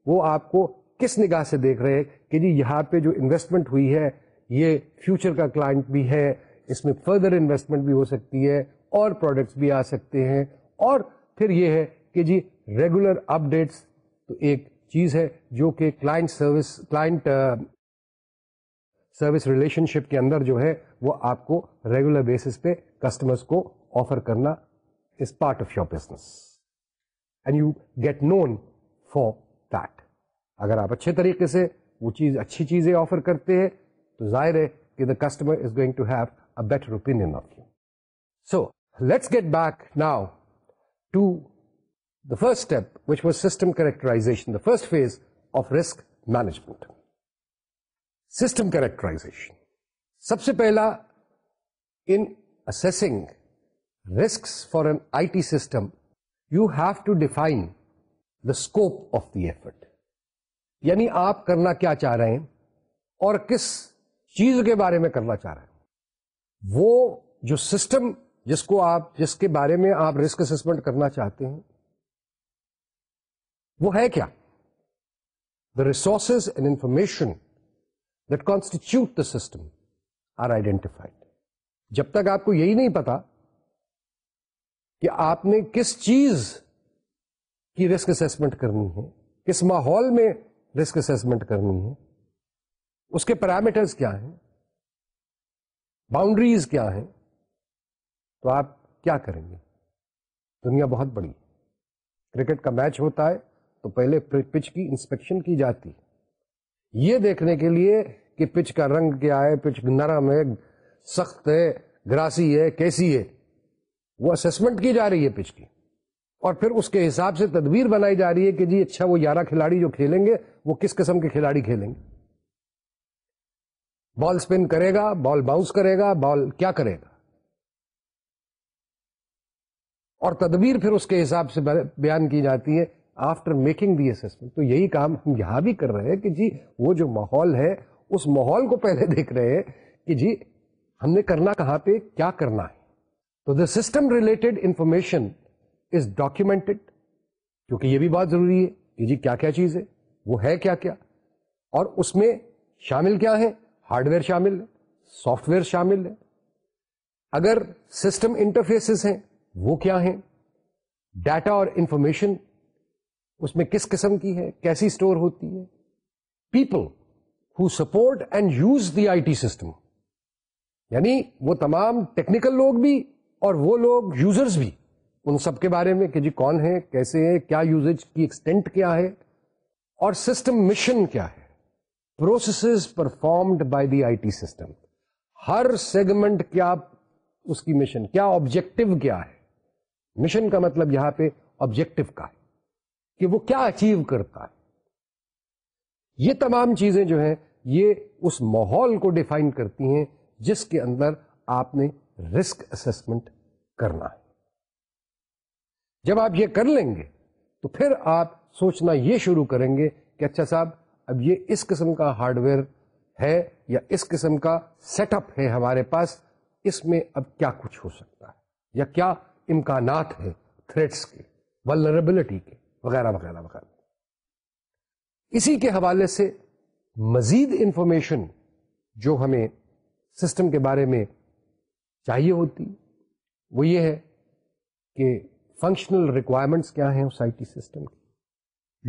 وہ آپ کو کس نگاہ سے دیکھ رہے کہ جی یہاں پہ جو انویسٹمنٹ ہوئی ہے، یہ فیوچر کا کلائنٹ بھی ہے، اس میں فردر انویسٹمنٹ بھی ہو سکتی ہے، اور پروڈکٹس بھی آ سکتے ہیں۔ اور پھر یہ ہے کہ جی ریگولر اپ ڈیٹس تو ایک چیز ہے جو کہ client service client service relationship کے اندر جو ہے وہ آپ کو ریگولر بیسس پہ کسٹمرس کو آفر کرنا is part of your business and you get known for that اگر آپ اچھے طریقے سے وہ چیز اچھی چیزیں آفر کرتے ہیں، تو ظاہر ہے کہ the customer is going to have a better opinion of you so let's get back now to the first step which was system characterization the first phase of risk management system characterization سب سے پہلا in assessing risk for an I T system you have to define the scope of the effort یعنی آپ کرنا کیا چاہ رہے ہیں اور کس چیز کے بارے میں کرنا چاہ رہے ہیں؟ وہ جو سسٹم جس کو آپ جس کے بارے میں آپ رسک اسسمنٹ کرنا چاہتے ہیں، وہ ہے کیا؟ The resources and information that constitute the system are identified جب تک آپ کو یہی نہیں پتا کہ آپ نے کس چیز کی رسک اسسمنٹ کرنی ہے؟ کس ماحول میں رسک اسسمنٹ کرنی ہے؟ اس کے پیرامیٹرز کیا ہیں؟ باؤنڈریز کیا ہیں؟ تو آپ کیا کریں گے؟ دنیا بہت بڑی کرکٹ کا میچ ہوتا ہے تو پہلے پچ کی انسپیکشن کی جاتی یہ دیکھنے کے لیے کہ پچ کا رنگ کیا ہے پچ نرم ہے، سخت ہے، گراسی ہے، کیسی ہے؟ وہ اسسمنٹ کی جا رہی ہے پچ کی۔ اور پھر اس کے حساب سے تدبیر بنائی جا رہی ہے کہ جی اچھا وہ گیارہ کھلاڑی جو کھیلیں گے، وہ کس قسم کے کھلاڑی کھیلیں گے۔ بال اسپن کرے گا بال باؤنس کرے گا بال کیا کرے گا۔ اور تدبیر پھر اس کے حساب سے بیان کی جاتی ہے آفٹر میکنگ دی اسسمنٹ تو یہی کام ہم یہاں بھی کر رہے ہیں کہ جی وہ جو ماحول ہے، اس ماحول کو پہلے دیکھ رہے ہیں کہ جی ہم نے کرنا کہاں پہ، کیا کرنا ہے۔ تو the system related information is documented کیونکہ یہ بھی بات ضروری ہے کہ جی کیا کیا چیز ہے، وہ ہے کیا کیا، اور اس میں شامل کیا ہے؟ ہارڈ ویئر شامل ہے سافٹ ویئر شامل ہے۔ اگر سسٹم انٹرفیسز ہیں، وہ کیا ہیں؟ ڈیٹا اور انفارمیشن اس میں کس قسم کی ہے؟ کیسی اسٹور ہوتی ہے؟ People who support and use the I T system یعنی وہ تمام ٹیکنیکل لوگ بھی اور وہ لوگ یوزرز بھی، ان سب کے بارے میں کہ جی کون ہے کیسے ہے کیا یوزج کی ایکسٹینٹ کیا ہے، اور سسٹم مشن کیا ہے۔ Processes performed by the I T system Hare segment کیا اس کی مشن کیا آبجیکٹو کیا ہے۔ مشن کا مطلب یہاں پہ آبجیکٹو کا ہے کہ وہ کیا اچیو کرتا ہے۔ یہ تمام چیزیں جو ہیں، یہ اس ماحول کو ڈیفائن کرتی ہیں جس کے اندر آپ نے رسک اسسمنٹ کرنا ہے۔ جب آپ یہ کر لیں گے تو پھر آپ سوچنا یہ شروع کریں گے کہ اچھا صاحب، اب یہ اس قسم کا ہارڈ ویئر ہے یا اس قسم کا سیٹ اپ ہے ہمارے پاس، اس میں اب کیا کچھ ہو سکتا ہے؟ یا کیا امکانات ہیں تھریٹس کے ولربلٹی کے، وغیرہ وغیرہ وغیرہ۔ اسی کے حوالے سے مزید انفارمیشن جو ہمیں سسٹم کے بارے میں چاہیے ہوتی۔ وہ یہ ہے کہ فنکشنل ریکوائرمنٹس کیا ہیں اس آئی ٹی سسٹم کی؟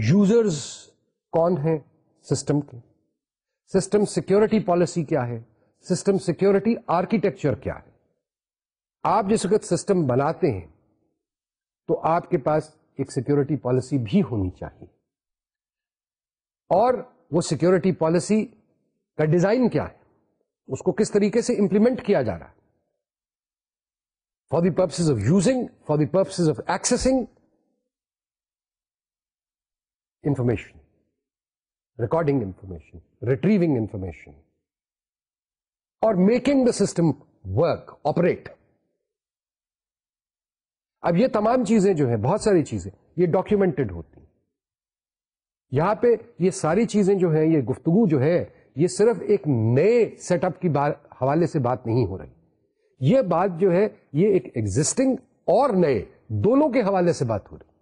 یوزرز کون ہیں سسٹم کے؟ سسٹم سیکورٹی پالیسی کیا ہے؟ سسٹم سیکورٹی آرکیٹیکچر کیا ہے؟ آپ جس وقت سسٹم بناتے ہیں تو آپ کے پاس ایک سیکورٹی پالیسی بھی ہونی چاہیے۔ اور وہ سیکورٹی پالیسی کا ڈیزائن کیا ہے؟ اس کو کس طریقے سے امپلیمنٹ کیا جا رہا ہے؟ For the purposes of using for the purposes of accessing information recording information retrieving information اور making the system work operate اب یہ تمام چیزیں جو ہیں، بہت ساری چیزیں، یہ ڈاکیومینٹڈ ہوتی ہیں۔ یہاں پہ یہ ساری چیزیں جو ہیں، یہ گفتگو جو ہے، یہ صرف ایک نئے سیٹ اپ کی حوالے سے بات نہیں ہو رہی۔ یہ بات جو ہے، یہ ایک ایگزٹنگ اور نئے دونوں کے حوالے سے بات ہو رہی۔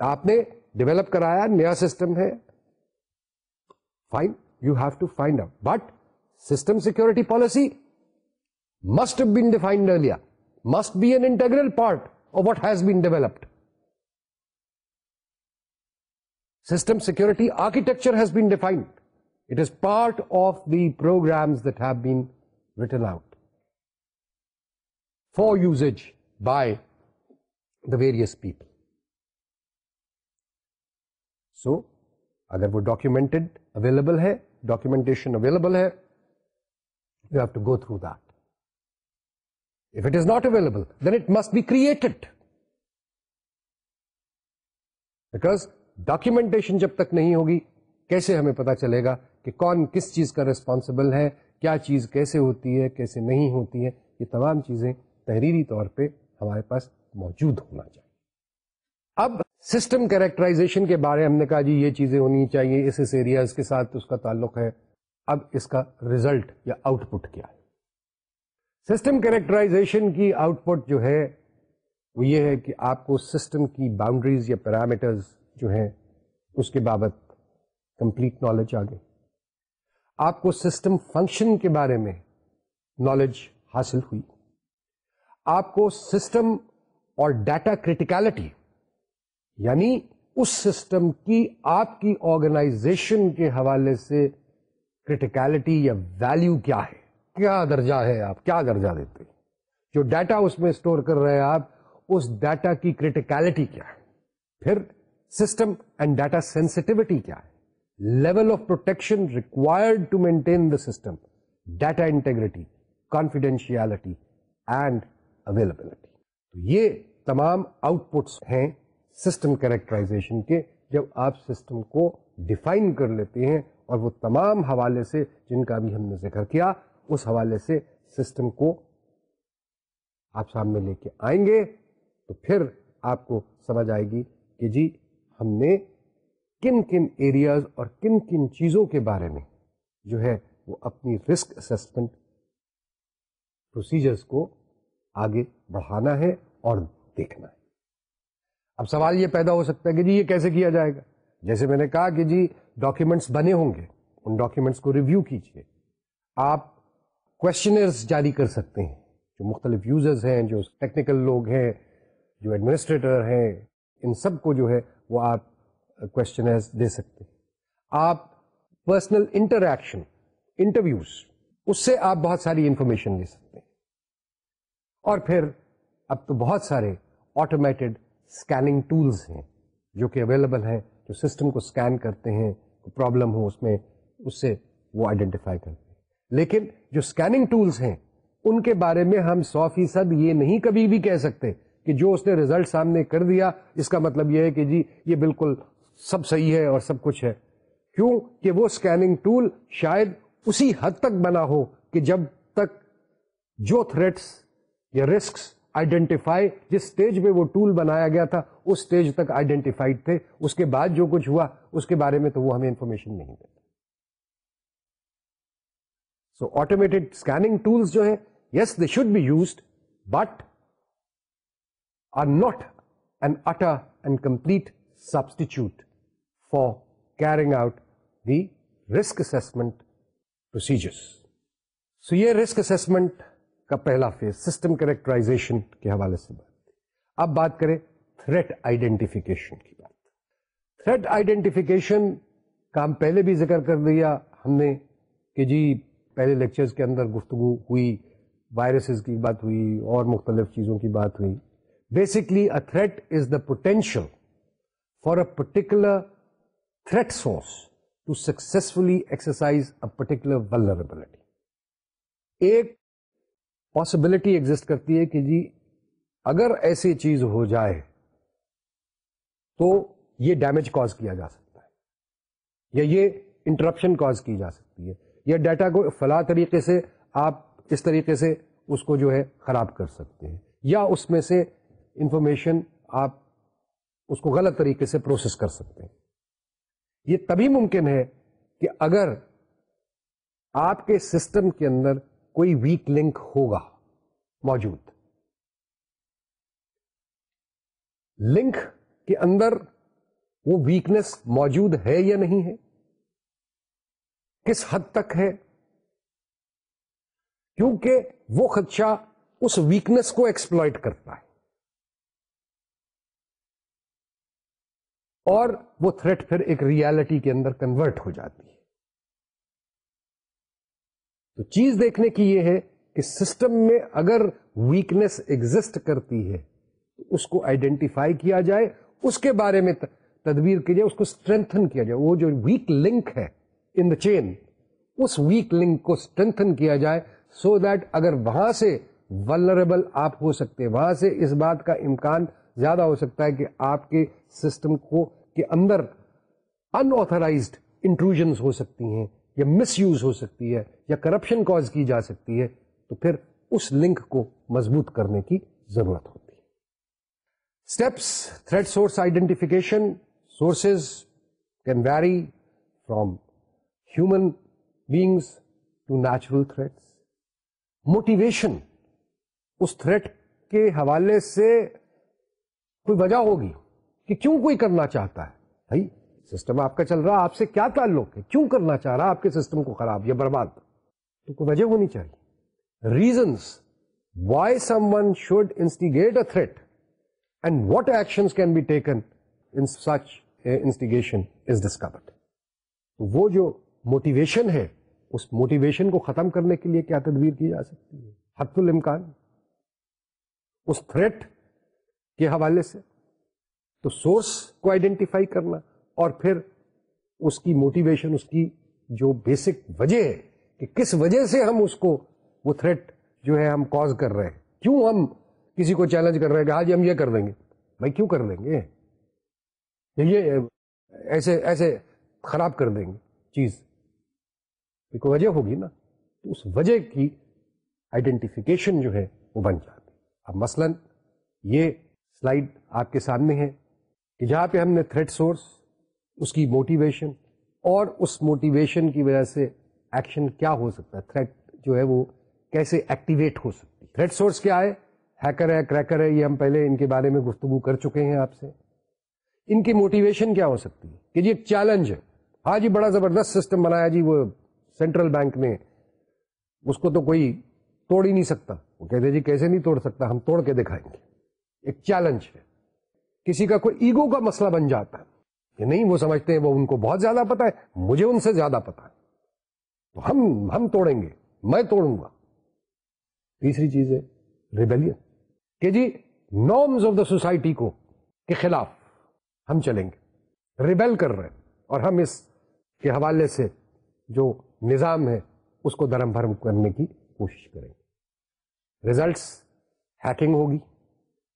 آپ نے ڈیولپ کرایا، نیا سسٹم ہے۔ Fine you have to find out but system security policy must been defined earlier must be an integral part of what has been developed system security architecture has been defined it is part of the programs that have been written out for usage by the various people so اگر وہ ڈاکومینٹڈ اویلیبل ہے ڈاکومینٹیشن اویلیبل ہے you have to go through that If it is not available, then it must be created. Because documentation جب تک نہیں ہوگی کیسے ہمیں پتا چلے گا کہ کون کس چیز کا ریسپانسبل ہے، کیا چیز کیسے ہوتی ہے، کیسے نہیں ہوتی ہے، یہ تمام چیزیں تحریری طور پہ ہمارے پاس موجود ہونا چاہیے۔ اب سسٹم کیریکٹرائزیشن کے بارے ہم نے کہا جی یہ چیزیں ہونی چاہیے، اس اس ایریاز کے ساتھ اس کا تعلق ہے۔ اب اس کا ریزلٹ یا آؤٹ پٹ کیا ہے؟ سسٹم کیریکٹرائزیشن کی آؤٹ پٹ جو ہے، وہ یہ ہے کہ آپ کو سسٹم کی باؤنڈریز یا پیرامیٹرز جو ہیں، اس کے بابت کمپلیٹ نالج آ گئی آپ کو سسٹم فنکشن کے بارے میں نالج حاصل ہوئی۔ آپ کو سسٹم اور ڈیٹا کریٹیکلٹی یعنی اس سسٹم کی آپ کی آرگنائزیشن کے حوالے سے کریٹیکلٹی یا ویلیو کیا ہے؟ کیا درجہ ہے آپ؟ کیا درجہ دیتے جو ڈیٹا اس میں اسٹور کر رہے ہیں آپ، اس ڈیٹا کی کریٹیکلٹی کیا ہے؟ پھر سسٹم اینڈ ڈیٹا سینسٹیوٹی کیا ہے؟ Level of protection required to maintain the system data integrity confidentiality and availability تو یہ تمام آؤٹ پٹس ہیں سسٹم کریکٹرائزیشن کے، جب آپ سسٹم کو ڈیفائن کر لیتے ہیں اور وہ تمام حوالے سے جن کا بھی ہم نے ذکر کیا، اس حوالے سے سسٹم کو آپ سامنے لے کے آئیں گے تو پھر آپ کو سمجھ آئے گی کہ جی ہم نے کن کن ایریاز اور کن کن چیزوں کے بارے میں جو ہے وہ اپنی رسک اسسمنٹ پروسیجرز کو آگے بڑھانا ہے اور دیکھنا ہے۔ اب سوال یہ پیدا ہو سکتا ہے کہ جی یہ کیسے کیا جائے گا؟ جیسے میں نے کہا کہ جی ڈاکیومنٹس بنے ہوں گے، ان ڈاکیومنٹس کو ریویو کیجیے آپ کوشچنرز جاری کر سکتے ہیں، جو مختلف یوزرز ہیں، جو ٹیکنیکل لوگ ہیں، جو ایڈمنسٹریٹر ہیں، ان سب کو جو ہے وہ آپ کوشچنرز دے سکتے آپ پرسنل انٹریکشن انٹرویوز اس سے آپ بہت ساری انفارمیشن لے سکتے ہیں۔ اور پھر اب تو بہت سارے آٹومیٹڈ اسکیننگ ٹولس ہیں جو کہ اویلیبل ہیں، جو سسٹم کو اسکین کرتے ہیں پرابلم ہو اس میں، اس سے وہ آئیڈینٹیفائی کرتے ہیں۔ لیکن جو اسکیننگ ٹولس ہیں، ان کے بارے میں ہم سو فیصد یہ نہیں کبھی بھی کہہ سکتے کہ جو اس نے ریزلٹ سامنے کر دیا، اس کا مطلب یہ ہے کہ جی یہ بالکل سب صحیح ہے اور سب کچھ ہے۔ کیوں کہ وہ اسکیننگ ٹول شاید اسی حد تک بنا ہو کہ جب تک جو تھریٹس یا رسکس آئیڈینٹیفائی جس اسٹیج پہ وہ ٹول بنایا گیا تھا، اس اسٹیج تک آئیڈینٹیفائڈ تھے۔ اس کے بعد جو کچھ ہوا، اس کے بارے میں تو وہ ہمیں انفارمیشن نہیں دیتا۔ سو آٹومیٹڈ اسکیننگ ٹولس جو ہے yes they should be used but are not an utter and complete substitute for carrying out the risk assessment procedures so یہ رسک اسسمنٹ کا پہلا فیز سسٹم کریکٹرائزیشن کے حوالے سے بات اب بات کریں تھریٹ آئیڈینٹیفیکیشن کی بات۔ تھریٹ آئیڈینٹیفیکیشن کا ہم پہلے بھی ذکر کر دیا ہم نے کہ جی پہلے لیکچرز کے اندر گفتگو ہوئی وائرسز کی بات ہوئی، اور مختلف چیزوں کی بات ہوئی۔ Basically a threat is the potential for a particular threat source to successfully exercise a particular vulnerability ایک پاسبلٹی ایگزٹ کرتی ہے کہ جی اگر ایسی چیز ہو جائے تو یہ ڈیمیج کاز کیا جا سکتا ہے یا یہ انٹرپشن کاز کی جا سکتی ہے یا ڈیٹا کو فلاں طریقے سے آپ اس طریقے سے اس کو جو ہے خراب کر سکتے ہیں یا اس میں سے انفارمیشن آپ اس کو غلط طریقے سے پروسیس کر سکتے ہیں یہ تبھی ممکن ہے کہ اگر آپ کے سسٹم کے اندر کوئی ویک لنک ہوگا موجود۔ لنک کے اندر وہ ویکنیس موجود ہے یا نہیں ہے؟ کس حد تک ہے؟ کیونکہ وہ خدشہ اس ویکنیس کو ایکسپلائٹ کرتا ہے۔ اور وہ تھریٹ پھر ایک ریالٹی کے اندر کنورٹ ہو جاتی ہے۔ تو چیز دیکھنے کی یہ ہے کہ سسٹم میں اگر ویکنیس ایگزٹ کرتی ہے، تو اس کو آئیڈینٹیفائی کیا جائے، اس کے بارے میں تدبیر کی جائے، اس کو اسٹرینتھن کیا جائے۔ وہ جو ویک لنک ہے ان دا چین اس ویک لنک کو اسٹرینتھن کیا جائے سو so دیٹ اگر وہاں سے ولربل آپ ہو سکتے، وہاں سے اس بات کا امکان زیادہ ہو سکتا ہے کہ آپ کے سسٹم کو کے اندر انترائزڈ انٹروژنس ہو سکتی ہیں یا مس یوز ہو سکتی ہے یا کرپشن کاز کی جا سکتی ہے، تو پھر اس لنک کو مضبوط کرنے کی ضرورت ہوتی ہے۔ Steps threat source identification sources can vary from human beings to natural threats motivation us threat کے حوالے سے کوئی وجہ ہوگی۔ کہ کیوں کوئی کرنا چاہتا ہے؟ بھائی سسٹم آپ کا چل رہا، آپ سے کیا تعلق ہے؟ کیوں کرنا چاہ رہا؟ آپ کے سسٹم کو خراب یا برباد تو کوئی وجہ ہونی چاہیے۔ Reasons why someone should instigate a threat and what action can be taken in such instigation is discovered وہ جو موٹیویشن ہے، اس موٹیویشن کو ختم کرنے کے لیے کیا تدبیر کی جا سکتی ہے؟ حت الامکان اس تھریٹ کے حوالے سے تو سورس کو آئیڈینٹیفائی کرنا اور پھر اس کی موٹیویشن اس کی جو بیسک وجہ ہے کہ کس وجہ سے ہم اس کو، وہ تھریٹ جو ہے ہم کاز کر رہے ہیں۔ کیوں ہم کسی کو چیلنج کر رہے ہیں کہ آج ہم یہ کر دیں گے؟ بھائی کیوں کر دیں گے؟ یہ ایسے ایسے خراب کر دیں گے چیز۔ کوئی وجہ ہوگی نا، تو اس وجہ کی آئیڈینٹیفیکیشن جو ہے وہ بن جاتی۔ اب مثلا یہ سلائڈ آپ کے سامنے ہے۔ کہ جہاں پہ ہم نے تھریٹ سورس اس کی موٹیویشن اور اس موٹیویشن کی وجہ سے ایکشن کیا ہو سکتا ہے؟ تھریٹ جو ہے وہ کیسے ایکٹیویٹ ہو سکتی تھریٹ سورس کیا ہے؟ ہیکر ہے کریکر ہے، یہ ہم پہلے ان کے بارے میں گفتگو کر چکے ہیں آپ سے۔ ان کی موٹیویشن کیا ہو سکتی ہے؟ کہ جی ایک چیلنج ہے۔ ہاں جی بڑا زبردست سسٹم بنایا جی وہ سینٹرل بینک نے۔ اس کو تو کوئی توڑ ہی نہیں سکتا۔ وہ کہتے جی کیسے نہیں توڑ سکتا؟ ہم توڑ کے دکھائیں گے۔ ایک چیلنج ہے۔ کسی کا کوئی ایگو کا مسئلہ بن جاتا ہے کہ نہیں، وہ سمجھتے ہیں، وہ ان کو بہت زیادہ پتا ہے، مجھے ان سے زیادہ پتا ہے۔ تو ہم ہم توڑیں گے، میں توڑوں گا۔ تیسری چیز ہے ریبیلین کہ جی نارمز آف دا سوسائٹی کو، کے خلاف ہم چلیں گے۔ ریبیل کر رہے ہیں اور ہم اس کے حوالے سے جو نظام ہے، اس کو درم بھرم کرنے کی کوشش کریں گے۔ ریزلٹس ہیکنگ ہوگی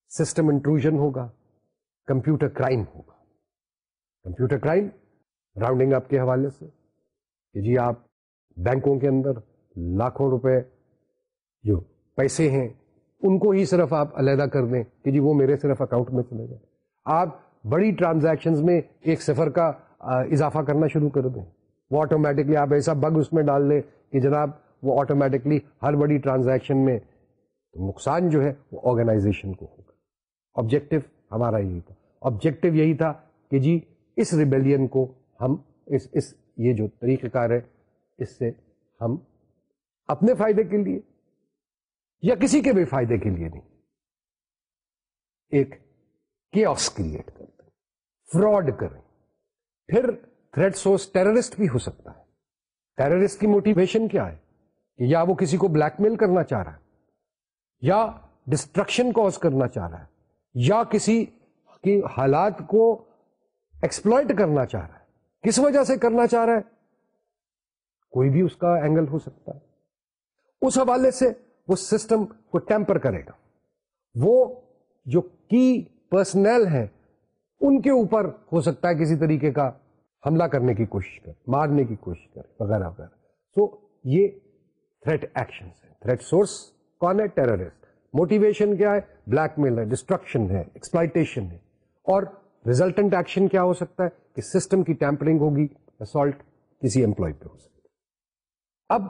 سسٹم انٹروژن ہوگا۔ کمپیوٹر کرائم ہوگا۔ کمپیوٹر کرائم راؤنڈنگ اپ کے حوالے سے۔ کہ جی آپ بینکوں کے اندر لاکھوں روپے جو پیسے ہیں، ان کو ہی صرف آپ علیحدہ کر دیں کہ جی وہ میرے صرف اکاؤنٹ میں چلے جائیں۔ آپ بڑی ٹرانزیکشن میں ایک سفر کا اضافہ کرنا شروع کر دیں۔ وہ آٹومیٹکلی آپ ایسا بگ اس میں ڈال لیں کہ جناب وہ آٹومیٹکلی ہر بڑی ٹرانزیکشن میں نقصان جو ہے وہ آرگنائزیشن کو ہوگا۔ آبجیکٹو ہمارا یہی تھا۔ آبجیکٹو یہی تھا کہ جی اس ریبیلین کو ہم اس اس، یہ جو طریقہ کار ہے، اس سے ہم اپنے فائدے کے لیے یا کسی کے بھی فائدے کے لیے نہیں۔ ایک کیوس کریٹ کر دیں فراڈ کریں۔ پھر تھریڈ سورس ٹیررسٹ بھی ہو سکتا ہے۔ ٹیررسٹ کی موٹیویشن کیا ہے؟ کہ یا وہ کسی کو بلیک میل کرنا چاہ رہا ہے، یا ڈسٹرکشن کوز کرنا چاہ رہا ہے۔ یا کسی کی حالات کو ایکسپلوئٹ کرنا چاہ رہا ہے۔ کس وجہ سے کرنا چاہ رہا ہے؟ کوئی بھی اس کا اینگل ہو سکتا ہے۔ اس حوالے سے وہ سسٹم کو ٹیمپر کرے گا۔ وہ جو کی پرسنل ہے ان کے اوپر ہو سکتا ہے کسی طریقے کا حملہ کرنے کی کوشش کر مارنے کی کوشش کر وغیرہ وغیرہ۔ سو یہ تھریٹ ایکشن ہے تھریٹ سورس کون ہے؟ ٹیررسٹ موٹیویشن کیا ہے بلیک میل ہے ڈسٹرکشن ہے ایکسپلائٹیشن ہے اور ریزلٹنٹ ایکشن کیا ہو سکتا ہے کہ سسٹم کی ٹیمپرنگ ہوگی اسالٹ کسی امپلائی پہ ہو سکتا ہے اب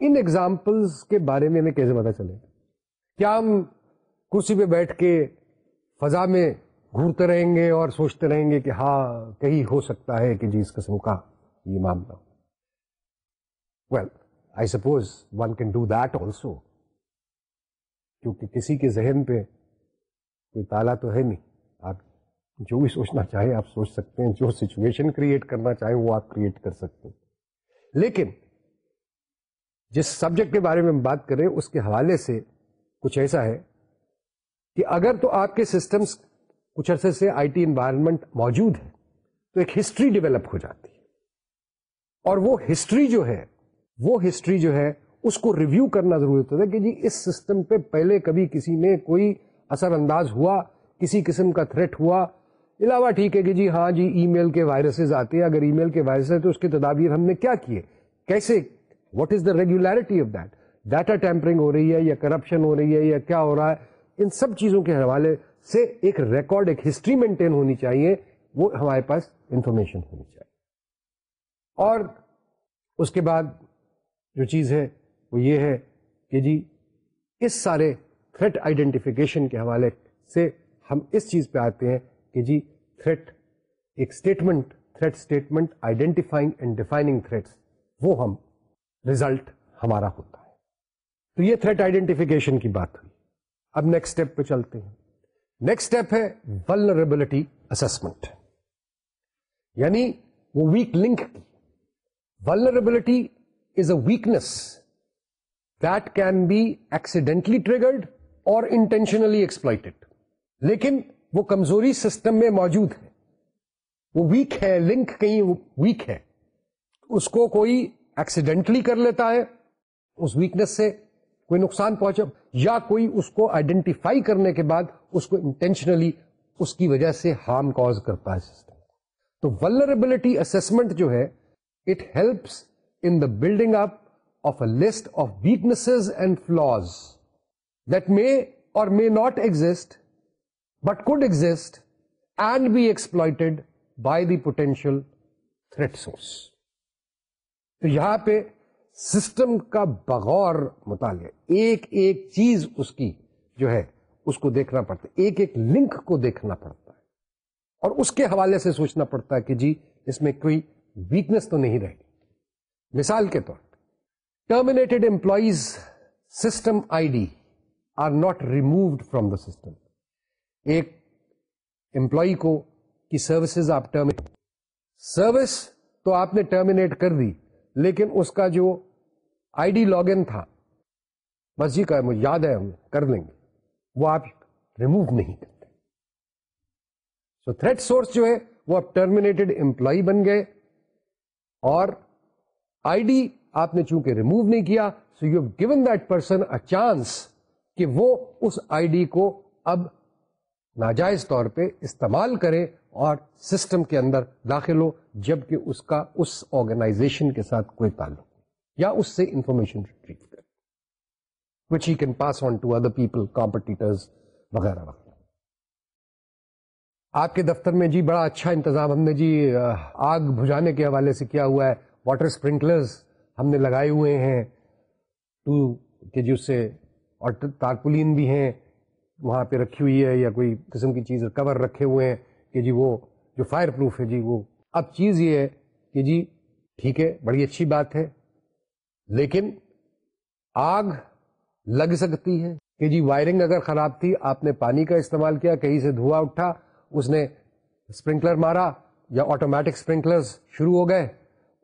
ان ایگزامپلس کے بارے میں ہمیں کیسے پتا چلے کیا ہم کرسی پہ بیٹھ کے فضا میں گھورتے رہیں گے اور سوچتے رہیں گے کہ ہاں کہیں ہو سکتا ہے کہ جی اس قسم کا یہ معاملہ well I suppose one can do that also کیونکہ کسی کے ذہن پہ کوئی تالا تو ہے نہیں۔ آپ جو بھی سوچنا چاہیں، آپ سوچ سکتے ہیں۔ جو سچویشن کریٹ کرنا چاہیں، وہ آپ کریٹ کر سکتے ہیں۔ لیکن جس سبجیکٹ کے بارے میں ہم بات کریں، اس کے حوالے سے کچھ ایسا ہے کہ اگر تو آپ کے سسٹمز کچھ عرصے سے آئی ٹی انوائرمنٹ موجود ہے، تو ایک ہسٹری ڈیولپ ہو جاتی ہے۔ اور وہ ہسٹری جو ہے، وہ ہسٹری جو ہے اس کو ریویو کرنا ضروری ہوتا ہے کہ جی اس سسٹم پہ پہلے کبھی کسی نے کوئی اثر انداز ہوا، کسی قسم کا تھریٹ ہوا۔ علاوہ ٹھیک ہے کہ جی ہاں جی ای میل کے وائرسز آتے ہیں۔ اگر ای میل کے وائرس ہے تو اس کی تدابیر ہم نے کیا کیے کیسے؟ What is the regularity of that data tampering ہو رہی ہے یا کرپشن ہو رہی ہے یا کیا ہو رہا ہے؟ ان سب چیزوں کے حوالے سے ایک ریکارڈ ایک ہسٹری مینٹین ہونی چاہیے۔ وہ ہمارے پاس انفارمیشن ہونی چاہیے۔ اور اس کے بعد جو چیز ہے وہ یہ ہے کہ جی اس سارے تھریٹ آئیڈینٹیفیکیشن کے حوالے سے ہم اس چیز پہ آتے ہیں کہ جی تھریٹ ایک statement threat statement identifying and defining threats وہ ہم ریزلٹ ہمارا ہوتا ہے۔ تو یہ تھریٹ آئیڈینٹیفیکیشن کی بات ہوئی۔ اب نیکسٹ اسٹیپ پہ چلتے ہیں۔ نیکسٹ اسٹیپ ہے ولنریبلٹی اسسمنٹ یعنی وہ ویک لنک کی vulnerability is a weakness that can be accidentally triggered or intentionally exploited لیکن وہ کمزوری سسٹم میں موجود ہے۔ وہ ویک ہے لنک کہیں ویک ہے۔ اس کو کوئی ایکسیڈینٹلی کر لیتا ہے، اس ویکنیس سے کوئی نقصان پہنچا، یا کوئی اس کو آئیڈینٹیفائی کرنے کے بعد اس کو انٹینشنلی اس کی وجہ سے ہارم کاز کرتا ہے سسٹم تو ولربلٹی اسسمنٹ جو ہے it helps in the building up of a list of weaknesses and flaws that may or may not exist, but could exist and be exploited by the potential threat source. تو یہاں پہ سسٹم کا بغور مطالعہ ایک ایک چیز اس کی جو ہے اس کو دیکھنا پڑتا ہے ایک ایک لنک کو دیکھنا پڑتا ہے اور اس کے حوالے سے سوچنا پڑتا ہے کہ جی اس میں کوئی ویکنس تو نہیں رہے گی مثال کے طور پر terminated employees system I D are not removed from the system ایک امپلائی کو کی سروسز آپ ٹرمینیٹ سروس تو آپ نے ٹرمینیٹ کر دی، لیکن اس کا جو آئی ڈی لاگ ان تھا، بس جی کا مجھے یاد ہے ہم، کر لیں گے۔ وہ آپ ریموو نہیں کرتے۔ سو تھریٹ سورس جو ہے، وہ اب ٹرمینیٹڈ امپلائی بن گئے اور آئی ڈی آپ نے چونکہ ریموو نہیں کیا so you given that person a chance کہ وہ اس آئی ڈی کو اب ناجائز طور پہ استعمال کرے اور سسٹم کے اندر داخل ہو، جبکہ اس کا اس آرگنائزیشن کے ساتھ کوئی تعلق یا اس سے انفارمیشن ریٹریو کرے which he can pass on to other people competitors وغیرہ وغیرہ۔ آپ کے دفتر میں جی بڑا اچھا انتظام، ہم نے جی آگ بجھانے کے حوالے سے کیا ہوا ہے واٹر اسپرنکلرز ہم نے لگائے ہوئے ہیں۔ ٹو کہ جی اس سے اور تارپولین بھی ہیں، وہاں پہ رکھی ہوئی ہے یا کوئی قسم کی چیز کور رکھے ہوئے ہیں کہ جی وہ جو فائر پروف ہے جی وہ۔ اب چیز یہ ہے کہ جی ٹھیک ہے، بڑی اچھی بات ہے، لیکن آگ لگ سکتی ہے۔ کہ جی وائرنگ اگر خراب تھی، آپ نے پانی کا استعمال کیا، کہیں سے دھواں اٹھا، اس نے اسپرنکلر مارا یا آٹومیٹک اسپرنکلر شروع ہو گئے،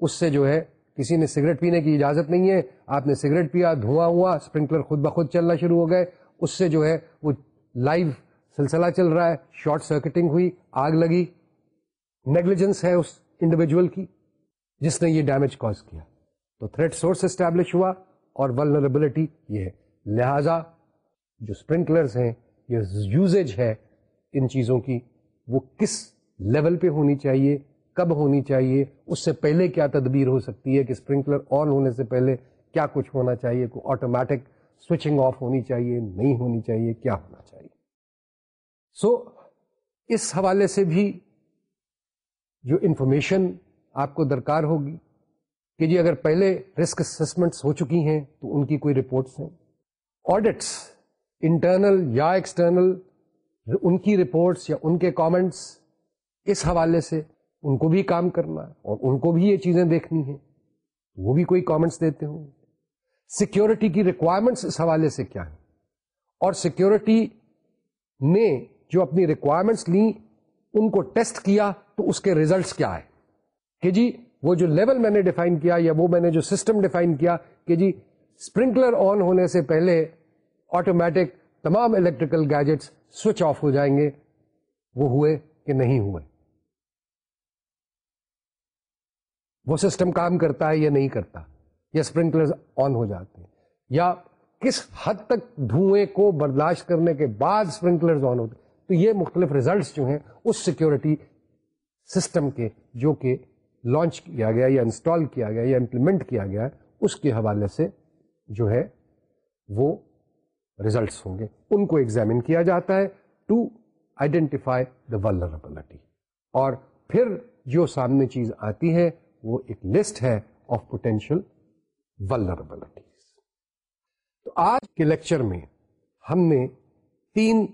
اس سے جو ہے کسی نے سگریٹ پینے کی اجازت نہیں ہے، آپ نے سگریٹ پیا، دھواں ہوا اسپرنکلر خود بخود چلنا شروع ہو گئے۔ اس سے جو ہے، وہ لائیو سلسلہ چل رہا ہے۔ شارٹ سرکٹنگ ہوئی، آگ لگی۔ نیگلیجنس ہے اس انڈیویجل کی، جس نے یہ ڈیمیج کاز کیا۔ تو تھریٹ سورس اسٹیبلش ہوا اور ولنریبلٹی یہ ہے۔ لہذا جو اسپرنکلرس ہیں یا یوزیج ہے ان چیزوں کی، وہ کس لیول پہ ہونی چاہیے؟ کب ہونی چاہیے اس سے پہلے کیا تدبیر ہو سکتی ہے کہ اسپرنکلر آن ہونے سے پہلے کیا کچھ ہونا چاہیے کوئی آٹومیٹک سوئچنگ آف ہونی چاہیے نہیں ہونی چاہیے کیا ہونا چاہیے؟ سو so, اس حوالے سے بھی جو انفارمیشن آپ کو درکار ہوگی کہ جی اگر پہلے رسک اسسمنٹس ہو چکی ہیں تو ان کی کوئی رپورٹس ہیں۔ آڈٹس انٹرنل یا ایکسٹرنل ان کی رپورٹس یا ان کے کامنٹس اس حوالے سے ان کو بھی کام کرنا ہے اور ان کو بھی یہ چیزیں دیکھنی ہیں وہ بھی کوئی کامنٹس دیتے ہوں۔ سیکورٹی کی ریکوائرمنٹس اس حوالے سے کیا ہیں؟ اور سیکورٹی نے جو اپنی ریکوائرمنٹس لی ان کو ٹیسٹ کیا تو اس کے ریزلٹس کیا ہے کہ جی وہ جو لیول میں نے ڈیفائن کیا یا وہ میں نے جو سسٹم ڈیفائن کیا، کہ جی اسپرنکلر آن ہونے سے پہلے آٹومیٹک تمام الیکٹریکل گیجٹس سوئچ آف ہو جائیں گے۔ وہ ہوئے کہ نہیں ہوئے؟ وہ سسٹم کام کرتا ہے یا نہیں کرتا یا اسپرنکلر آن ہو جاتے ہیں یا کس حد تک دھوئیں کو برداشت کرنے کے بعد اسپرنکلر آن ہوتے ہیں؟ تو یہ مختلف ریزلٹس جو ہیں اس سیکورٹی سسٹم کے جو کہ لانچ کیا گیا یا انسٹال کیا گیا یا امپلیمنٹ کیا گیا اس کے حوالے سے جو ہے وہ ریزلٹس ہوں گے۔ ان کو ایگزامن کیا جاتا ہے ٹو آئیڈینٹیفائی دا ولربلٹی اور پھر جو سامنے چیز آتی ہے وہ ایک لسٹ ہے آف پوٹینشیل ولربلٹیز تو آج کے لیکچر میں ہم نے تین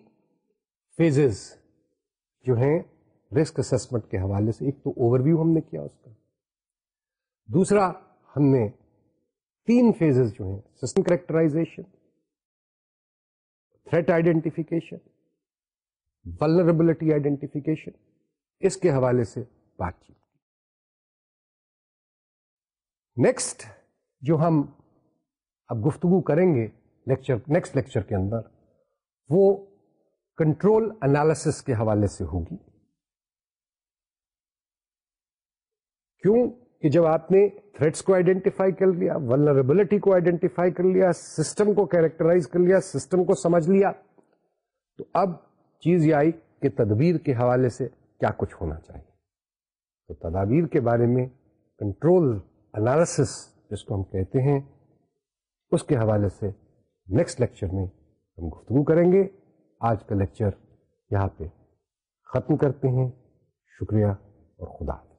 فیزز جو ہیں رسک اسسمنٹ کے حوالے سے، ایک تو اوور ویو ہم نے کیا اس کا، دوسرا ہم نے تین فیزز جو ہیں system characterization threat identification vulnerability identification اس کے حوالے سے بات چیت۔ نیکسٹ جو ہم اب گفتگو کریں گے لیکچر نیکسٹ لیکچر کے اندر، وہ کنٹرول انالیسس کے حوالے سے ہوگی۔ کیوں کہ جب آپ نے تھریٹس کو آئیڈینٹیفائی کر لیا ولنریبلٹی کو آئیڈینٹیفائی کر لیا سسٹم کو کیریکٹرائز کر لیا سسٹم کو سمجھ لیا، تو اب چیز یہ آئی کہ تدبیر کے حوالے سے کیا کچھ ہونا چاہیے۔ تو تدابیر کے بارے میں کنٹرول انالیسس جس کو ہم کہتے ہیں، اس کے حوالے سے نیکسٹ لیکچر میں ہم گفتگو کریں گے۔ آج کا لیکچر یہاں پہ ختم کرتے ہیں۔ شکریہ اور خدا